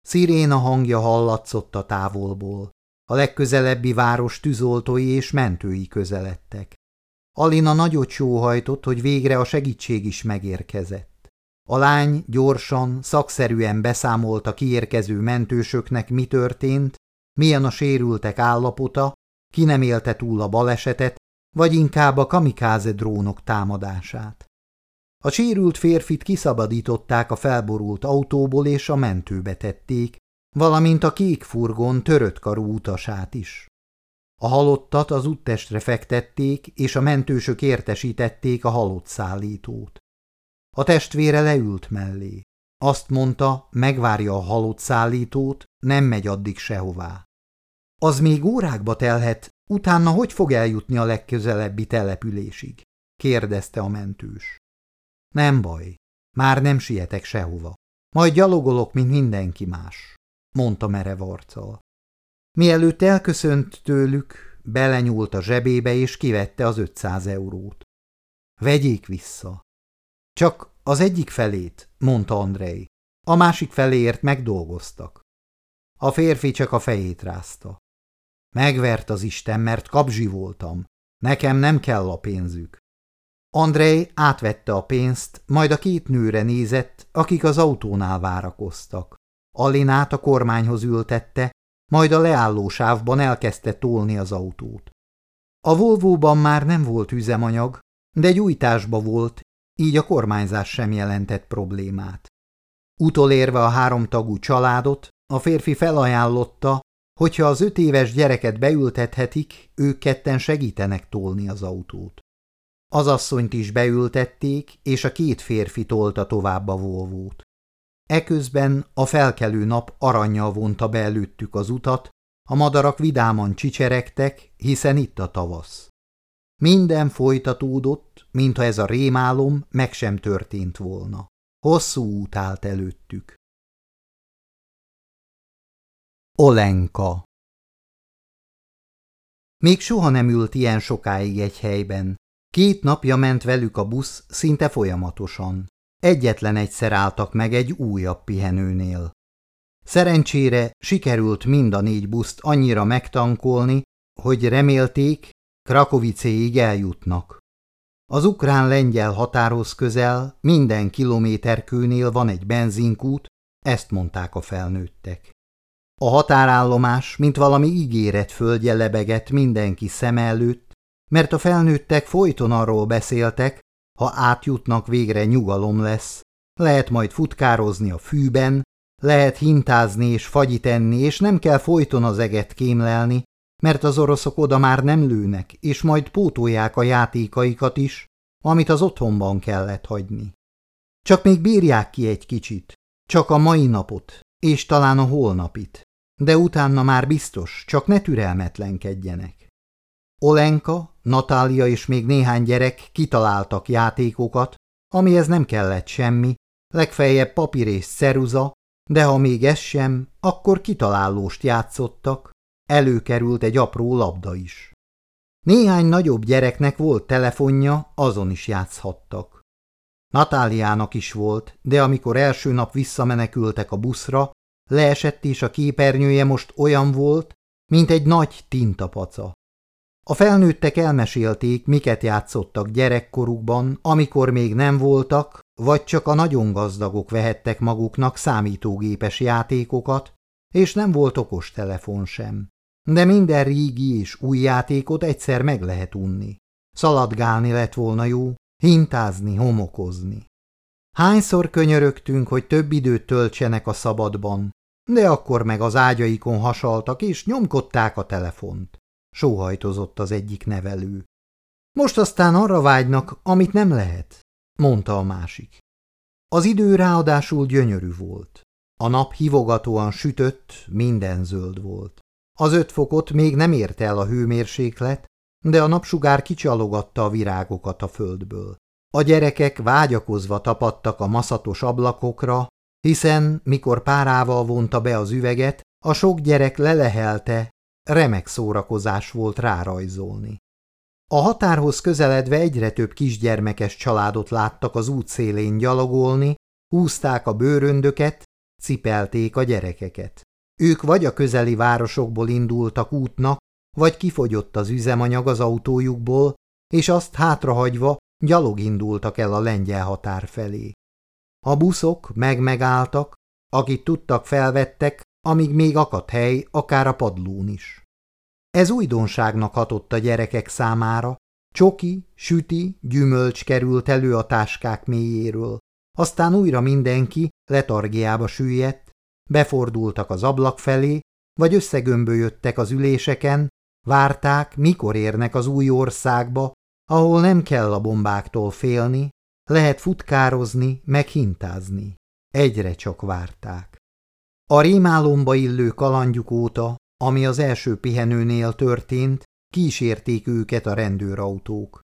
Sziréna hangja hallatszott a távolból. A legközelebbi város tűzoltói és mentői közeledtek. Alina nagyot sóhajtott, hogy végre a segítség is megérkezett. A lány gyorsan, szakszerűen beszámolt a kiérkező mentősöknek, mi történt, milyen a sérültek állapota, ki nem élte túl a balesetet, vagy inkább a kamikáze drónok támadását. A sérült férfit kiszabadították a felborult autóból és a mentőbe tették, valamint a kék furgon törött karú utasát is. A halottat az úttestre fektették, és a mentősök értesítették a halott szállítót. A testvére leült mellé. Azt mondta, megvárja a halott szállítót, nem megy addig sehová. Az még órákba telhet, utána hogy fog eljutni a legközelebbi településig? kérdezte a mentős. Nem baj, már nem sietek sehova. Majd gyalogolok, mint mindenki más mondta merev arccal. Mielőtt elköszönt tőlük, belenyúlt a zsebébe és kivette az 500 eurót. Vegyék vissza. Csak az egyik felét, mondta Andrei. A másik feléért megdolgoztak. A férfi csak a fejét rázta. Megvert az Isten, mert kapzsi voltam. Nekem nem kell a pénzük. Andrei átvette a pénzt, majd a két nőre nézett, akik az autónál várakoztak. Alinát a kormányhoz ültette, majd a leálló sávban elkezdte tolni az autót. A Volvóban már nem volt üzemanyag, de gyújtásba volt, így a kormányzás sem jelentett problémát. Utolérve a háromtagú családot, a férfi felajánlotta, hogyha az öt éves gyereket beültethetik, ők ketten segítenek tolni az autót. Az asszonyt is beültették, és a két férfi tolta tovább a volvót. Eközben a felkelő nap aranyjal vonta be előttük az utat, a madarak vidáman csicseregtek, hiszen itt a tavasz. Minden folytatódott, mintha ez a rémálom meg sem történt volna. Hosszú út állt előttük. Olenka Még soha nem ült ilyen sokáig egy helyben. Két napja ment velük a busz szinte folyamatosan. Egyetlen egyszer álltak meg egy újabb pihenőnél. Szerencsére sikerült mind a négy buszt annyira megtankolni, hogy remélték, Krakovicéig eljutnak. Az ukrán-lengyel határhoz közel minden kilométerkőnél van egy benzinkút, ezt mondták a felnőttek. A határállomás, mint valami ígéret földje lebegett mindenki szem előtt, mert a felnőttek folyton arról beszéltek, ha átjutnak végre nyugalom lesz, lehet majd futkározni a fűben, lehet hintázni és fagyit enni, és nem kell folyton az eget kémlelni, mert az oroszok oda már nem lőnek, és majd pótolják a játékaikat is, amit az otthonban kellett hagyni. Csak még bírják ki egy kicsit, csak a mai napot, és talán a holnapit, de utána már biztos, csak ne türelmetlenkedjenek. Olenka, Natália és még néhány gyerek kitaláltak játékokat, amihez nem kellett semmi, legfeljebb papír és ceruza, de ha még ez sem, akkor kitalálóst játszottak, előkerült egy apró labda is. Néhány nagyobb gyereknek volt telefonja, azon is játszhattak. Natáliának is volt, de amikor első nap visszamenekültek a buszra, leesett és a képernyője most olyan volt, mint egy nagy tintapaca. A felnőttek elmesélték, miket játszottak gyerekkorukban, amikor még nem voltak, vagy csak a nagyon gazdagok vehettek maguknak számítógépes játékokat, és nem volt okos telefon sem. De minden régi és új játékot egyszer meg lehet unni. Szaladgálni lett volna jó, hintázni, homokozni. Hányszor könyörögtünk, hogy több időt töltsenek a szabadban, de akkor meg az ágyaikon hasaltak és nyomkodták a telefont. Sóhajtozott az egyik nevelő. Most aztán arra vágynak, amit nem lehet, mondta a másik. Az idő ráadásul gyönyörű volt. A nap hivogatóan sütött, minden zöld volt. Az öt fokot még nem érte el a hőmérséklet, de a napsugár kicsalogatta a virágokat a földből. A gyerekek vágyakozva tapadtak a maszatos ablakokra, hiszen, mikor párával vonta be az üveget, a sok gyerek lelehelte, remek szórakozás volt rárajzolni. A határhoz közeledve egyre több kisgyermekes családot láttak az út szélén gyalogolni, húzták a bőröndöket, cipelték a gyerekeket. Ők vagy a közeli városokból indultak útnak, vagy kifogyott az üzemanyag az autójukból, és azt hátrahagyva gyalog indultak el a lengyel határ felé. A buszok meg-megálltak, akit tudtak felvettek, amíg még akadt hely, akár a padlón is. Ez újdonságnak hatott a gyerekek számára, csoki, süti, gyümölcs került elő a táskák mélyéről. Aztán újra mindenki letargiába süllyedt, befordultak az ablak felé, vagy összegömbölyödtek az üléseken, várták, mikor érnek az új országba, ahol nem kell a bombáktól félni, lehet futkározni, meg hintázni. Egyre csak várták. A rémálomba illő kalandjuk óta, ami az első pihenőnél történt, kísérték őket a rendőrautók.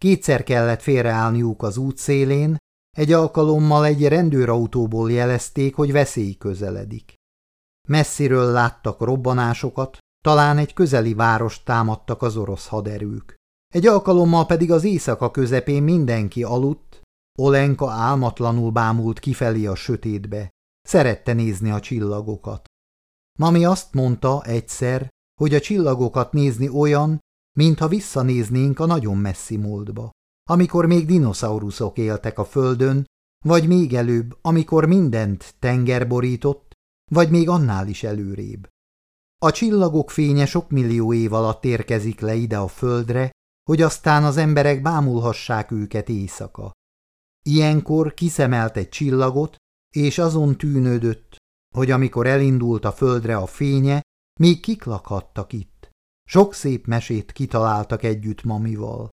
Kétszer kellett félreállniuk az út szélén, egy alkalommal egy rendőrautóból jelezték, hogy veszély közeledik. Messziről láttak robbanásokat, talán egy közeli várost támadtak az orosz haderők. Egy alkalommal pedig az éjszaka közepén mindenki aludt, Olenka álmatlanul bámult kifelé a sötétbe, szerette nézni a csillagokat. Mami azt mondta egyszer, hogy a csillagokat nézni olyan, mintha visszanéznénk a nagyon messzi múltba. amikor még dinoszauruszok éltek a földön, vagy még előbb, amikor mindent tenger borított, vagy még annál is előrébb. A csillagok fénye sok millió év alatt érkezik le ide a földre, hogy aztán az emberek bámulhassák őket éjszaka. Ilyenkor kiszemelt egy csillagot, és azon tűnődött, hogy amikor elindult a földre a fénye, még kiklakhattak itt. Sok szép mesét kitaláltak együtt mamival.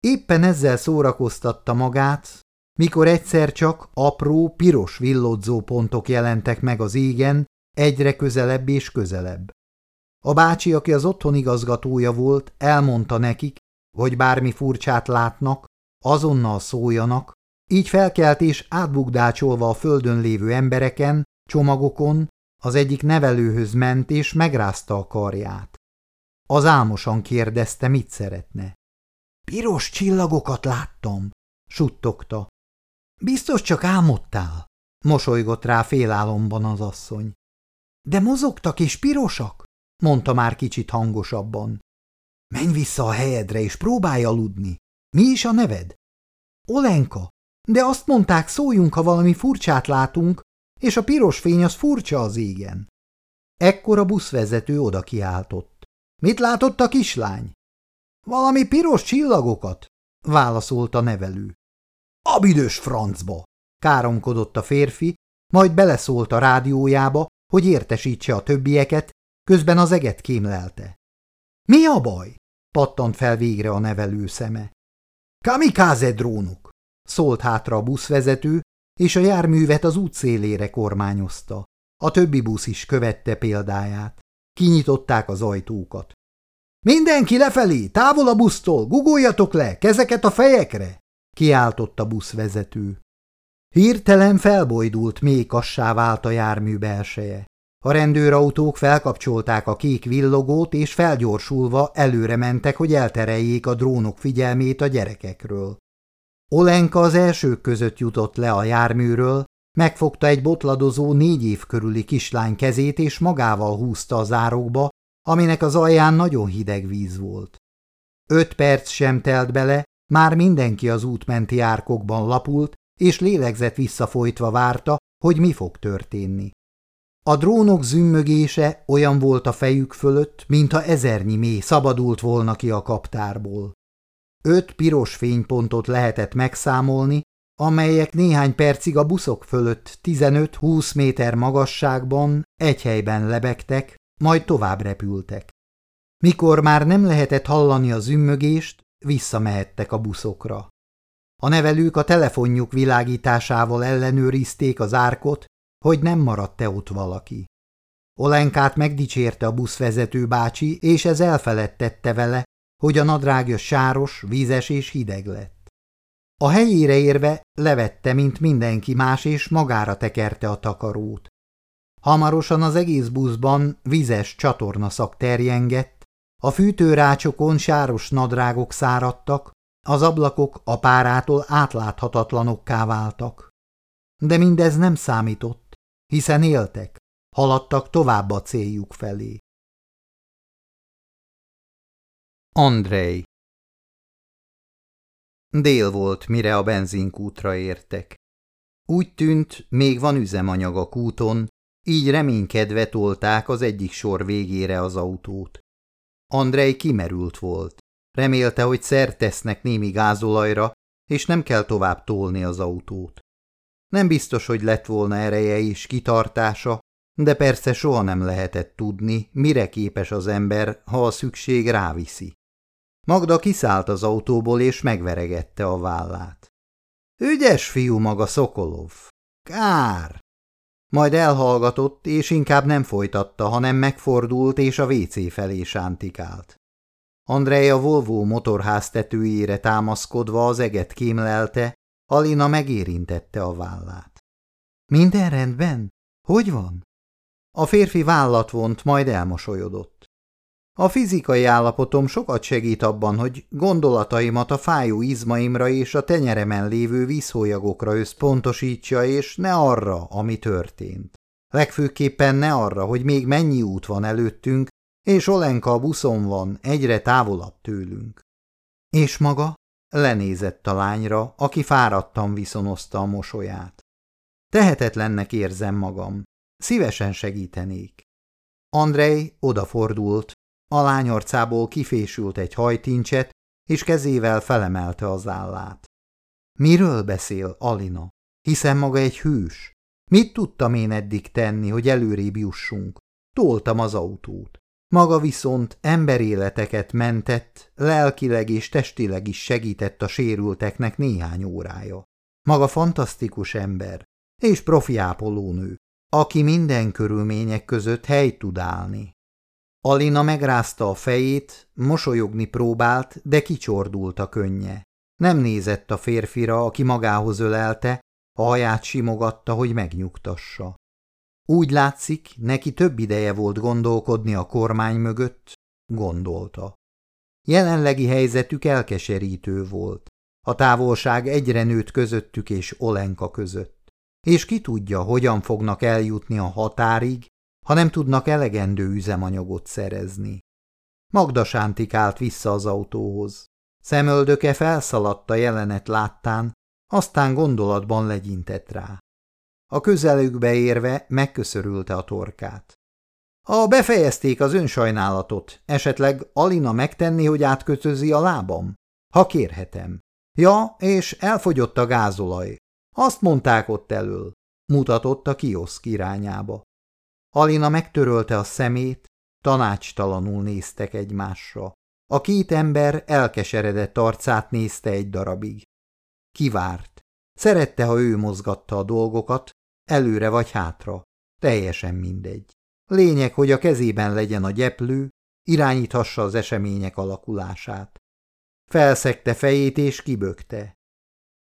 Éppen ezzel szórakoztatta magát, mikor egyszer csak apró, piros villodzó pontok jelentek meg az égen, egyre közelebb és közelebb. A bácsi, aki az otthon igazgatója volt, elmondta nekik, hogy bármi furcsát látnak, azonnal szóljanak, így felkelt és átbukdácsolva a földön lévő embereken, csomagokon, az egyik nevelőhöz ment és megrázta a karját. Az álmosan kérdezte, mit szeretne. Piros csillagokat láttam, suttogta. Biztos csak álmodtál, mosolygott rá félálomban az asszony. De mozogtak és pirosak, mondta már kicsit hangosabban. Menj vissza a helyedre és próbálj aludni. Mi is a neved? Olenka, de azt mondták, szóljunk, ha valami furcsát látunk, és a piros fény az furcsa az égen. Ekkor a buszvezető oda kiáltott. Mit látott a kislány? Valami piros csillagokat, válaszolta nevelő. A büdös francba, káromkodott a férfi, majd beleszólt a rádiójába, hogy értesítse a többieket, közben az eget kémlelte. Mi a baj? pattant fel végre a nevelő szeme. Kamikáze drónok, szólt hátra a buszvezető, és a járművet az út szélére kormányozta. A többi busz is követte példáját. Kinyitották az ajtókat. Mindenki lefelé, távol a busztól, gugoljatok le, kezeket a fejekre! kiáltott a buszvezető. Hirtelen felbojdult, mékassá vált a jármű belseje. A rendőrautók felkapcsolták a kék villogót, és felgyorsulva előre mentek, hogy eltereljék a drónok figyelmét a gyerekekről. Olenka az elsők között jutott le a járműről, megfogta egy botladozó négy év körüli kislány kezét, és magával húzta a zárokba, aminek az alján nagyon hideg víz volt. Öt perc sem telt bele, már mindenki az útmenti árkokban lapult, és lélegzett visszafolytva várta, hogy mi fog történni. A drónok zümmögése olyan volt a fejük fölött, mintha ezernyi mély szabadult volna ki a kaptárból. Öt piros fénypontot lehetett megszámolni, amelyek néhány percig a buszok fölött 15-20 méter magasságban egy helyben lebegtek, majd tovább repültek. Mikor már nem lehetett hallani a zümmögést, visszamehettek a buszokra. A nevelők a telefonjuk világításával ellenőrizték az árkot, hogy nem maradt-e ott valaki. Olenkát megdicsérte a buszvezető bácsi, és ez elfeledtette vele, hogy a nadrágja sáros, vízes és hideg lett. A helyére érve levette, mint mindenki más, és magára tekerte a takarót. Hamarosan az egész buszban vizes csatornaszak terjengett, a fűtőrácsokon sáros nadrágok száradtak, az ablakok a párától átláthatatlanokká váltak. De mindez nem számított, hiszen éltek, haladtak tovább a céljuk felé. Andrei Dél volt, mire a benzinkútra értek. Úgy tűnt, még van üzemanyag a kúton, így reménykedve tolták az egyik sor végére az autót. Andrei kimerült volt. Remélte, hogy szert tesznek némi gázolajra, és nem kell tovább tolni az autót. Nem biztos, hogy lett volna ereje és kitartása, de persze soha nem lehetett tudni, mire képes az ember, ha a szükség ráviszi. Magda kiszállt az autóból és megveregette a vállát. Ügyes fiú maga Szokolov. Kár! Majd elhallgatott, és inkább nem folytatta, hanem megfordult, és a WC felé sántikált. Andrej Volvo motorház tetőjére támaszkodva az eget kémlelte, Alina megérintette a vállát. Minden rendben? Hogy van? A férfi vállat vont, majd elmosolyodott. A fizikai állapotom sokat segít abban, hogy gondolataimat a fájó izmaimra és a tenyeremen lévő vízhólyagokra összpontosítsa, és ne arra, ami történt. Legfőképpen ne arra, hogy még mennyi út van előttünk, és Olenka a buszon van, egyre távolabb tőlünk. És maga? lenézett a lányra, aki fáradtan viszonozta a mosolyát. Tehetetlennek érzem magam. Szívesen segítenék. Andrei odafordult, a lány arcából kifésült egy hajtincset, és kezével felemelte az állát. Miről beszél Alina? Hiszen maga egy hős. Mit tudtam én eddig tenni, hogy előrébb jussunk? Toltam az autót. Maga viszont emberéleteket mentett, lelkileg és testileg is segített a sérülteknek néhány órája. Maga fantasztikus ember, és profi ápolónő, aki minden körülmények között helyt tud állni. Alina megrázta a fejét, mosolyogni próbált, de kicsordult a könnye. Nem nézett a férfira, aki magához ölelte, a haját simogatta, hogy megnyugtassa. Úgy látszik, neki több ideje volt gondolkodni a kormány mögött, gondolta. Jelenlegi helyzetük elkeserítő volt. A távolság egyre nőtt közöttük és Olenka között. És ki tudja, hogyan fognak eljutni a határig, ha nem tudnak elegendő üzemanyagot szerezni. Magda sántikált vissza az autóhoz. Szemöldöke felszaladt a jelenet láttán, aztán gondolatban legyintett rá. A közelükbe érve megköszörülte a torkát. Ha befejezték az önsajnálatot, esetleg Alina megtenni, hogy átkötözi a lábam? Ha kérhetem. Ja, és elfogyott a gázolaj. Azt mondták ott elől. Mutatott a kioszk irányába. Alina megtörölte a szemét, tanácstalanul néztek egymásra. A két ember elkeseredett arcát nézte egy darabig. Kivárt. Szerette, ha ő mozgatta a dolgokat, előre vagy hátra. Teljesen mindegy. Lényeg, hogy a kezében legyen a gyeplő, irányíthassa az események alakulását. Felszegte fejét és kibökte.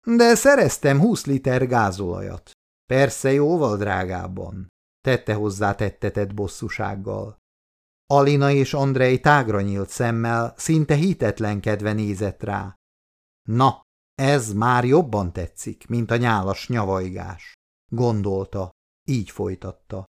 De szereztem húsz liter gázolajat. Persze jóval drágábban, tette hozzá tettetett bosszúsággal. Alina és Andrei tágra nyílt szemmel, szinte hitetlenkedve nézett rá. Na, ez már jobban tetszik, mint a nyálas nyavajgás, gondolta, így folytatta.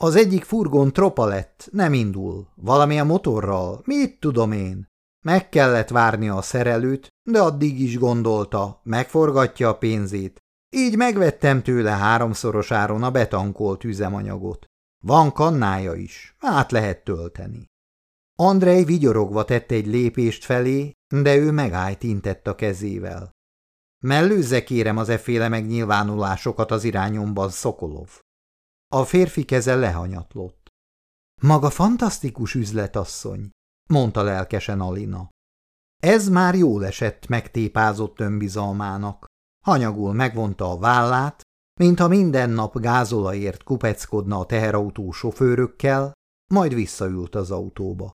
Az egyik furgon tropa lett, nem indul, valami a motorral, mit tudom én. Meg kellett várnia a szerelőt, de addig is gondolta, megforgatja a pénzét. Így megvettem tőle háromszoros áron a betankolt üzemanyagot. Van kannája is, át lehet tölteni. Andrej vigyorogva tett egy lépést felé, de ő megállt intett a kezével. Mellőzze kérem az efféle megnyilvánulásokat az irányomban, Szokolov. A férfi keze lehanyatlott. Maga fantasztikus üzletasszony, mondta lelkesen Alina. Ez már jól esett megtépázott önbizalmának. Hanyagul megvonta a vállát, mintha minden nap gázolaért kupeckodna a teherautó sofőrökkel, majd visszaült az autóba.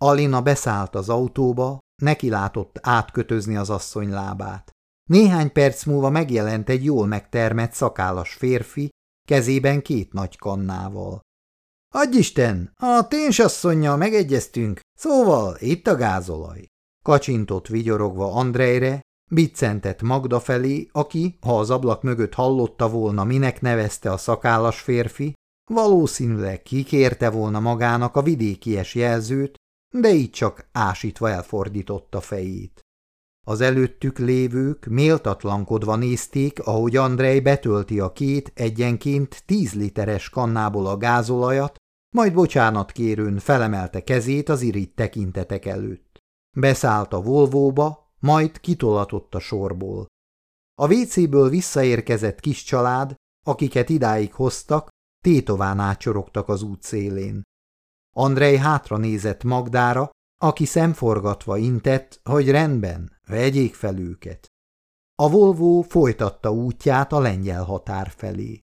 Alina beszállt az autóba, neki látott átkötözni az asszony lábát. Néhány perc múlva megjelent egy jól megtermett szakállas férfi, kezében két nagy kannával. – Adj Isten, a ténsasszonynal megegyeztünk, szóval itt a gázolaj. Kacsintott vigyorogva Andrejre, biccentett Magda felé, aki, ha az ablak mögött hallotta volna, minek nevezte a szakállas férfi, valószínűleg kikérte volna magának a vidékies jelzőt, de így csak ásítva elfordította fejét. Az előttük lévők méltatlankodva nézték, ahogy Andrej betölti a két egyenként tíz literes kannából a gázolajat, majd bocsánat kérőn felemelte kezét az irigy tekintetek előtt. Beszállt a Volvóba, majd kitolatott a sorból. A vécéből visszaérkezett kis család, akiket idáig hoztak, tétován ácsorogtak az út szélén. Andrej hátra nézett Magdára, aki szemforgatva intett, hogy rendben, vegyék fel őket. A Volvo folytatta útját a lengyel határ felé.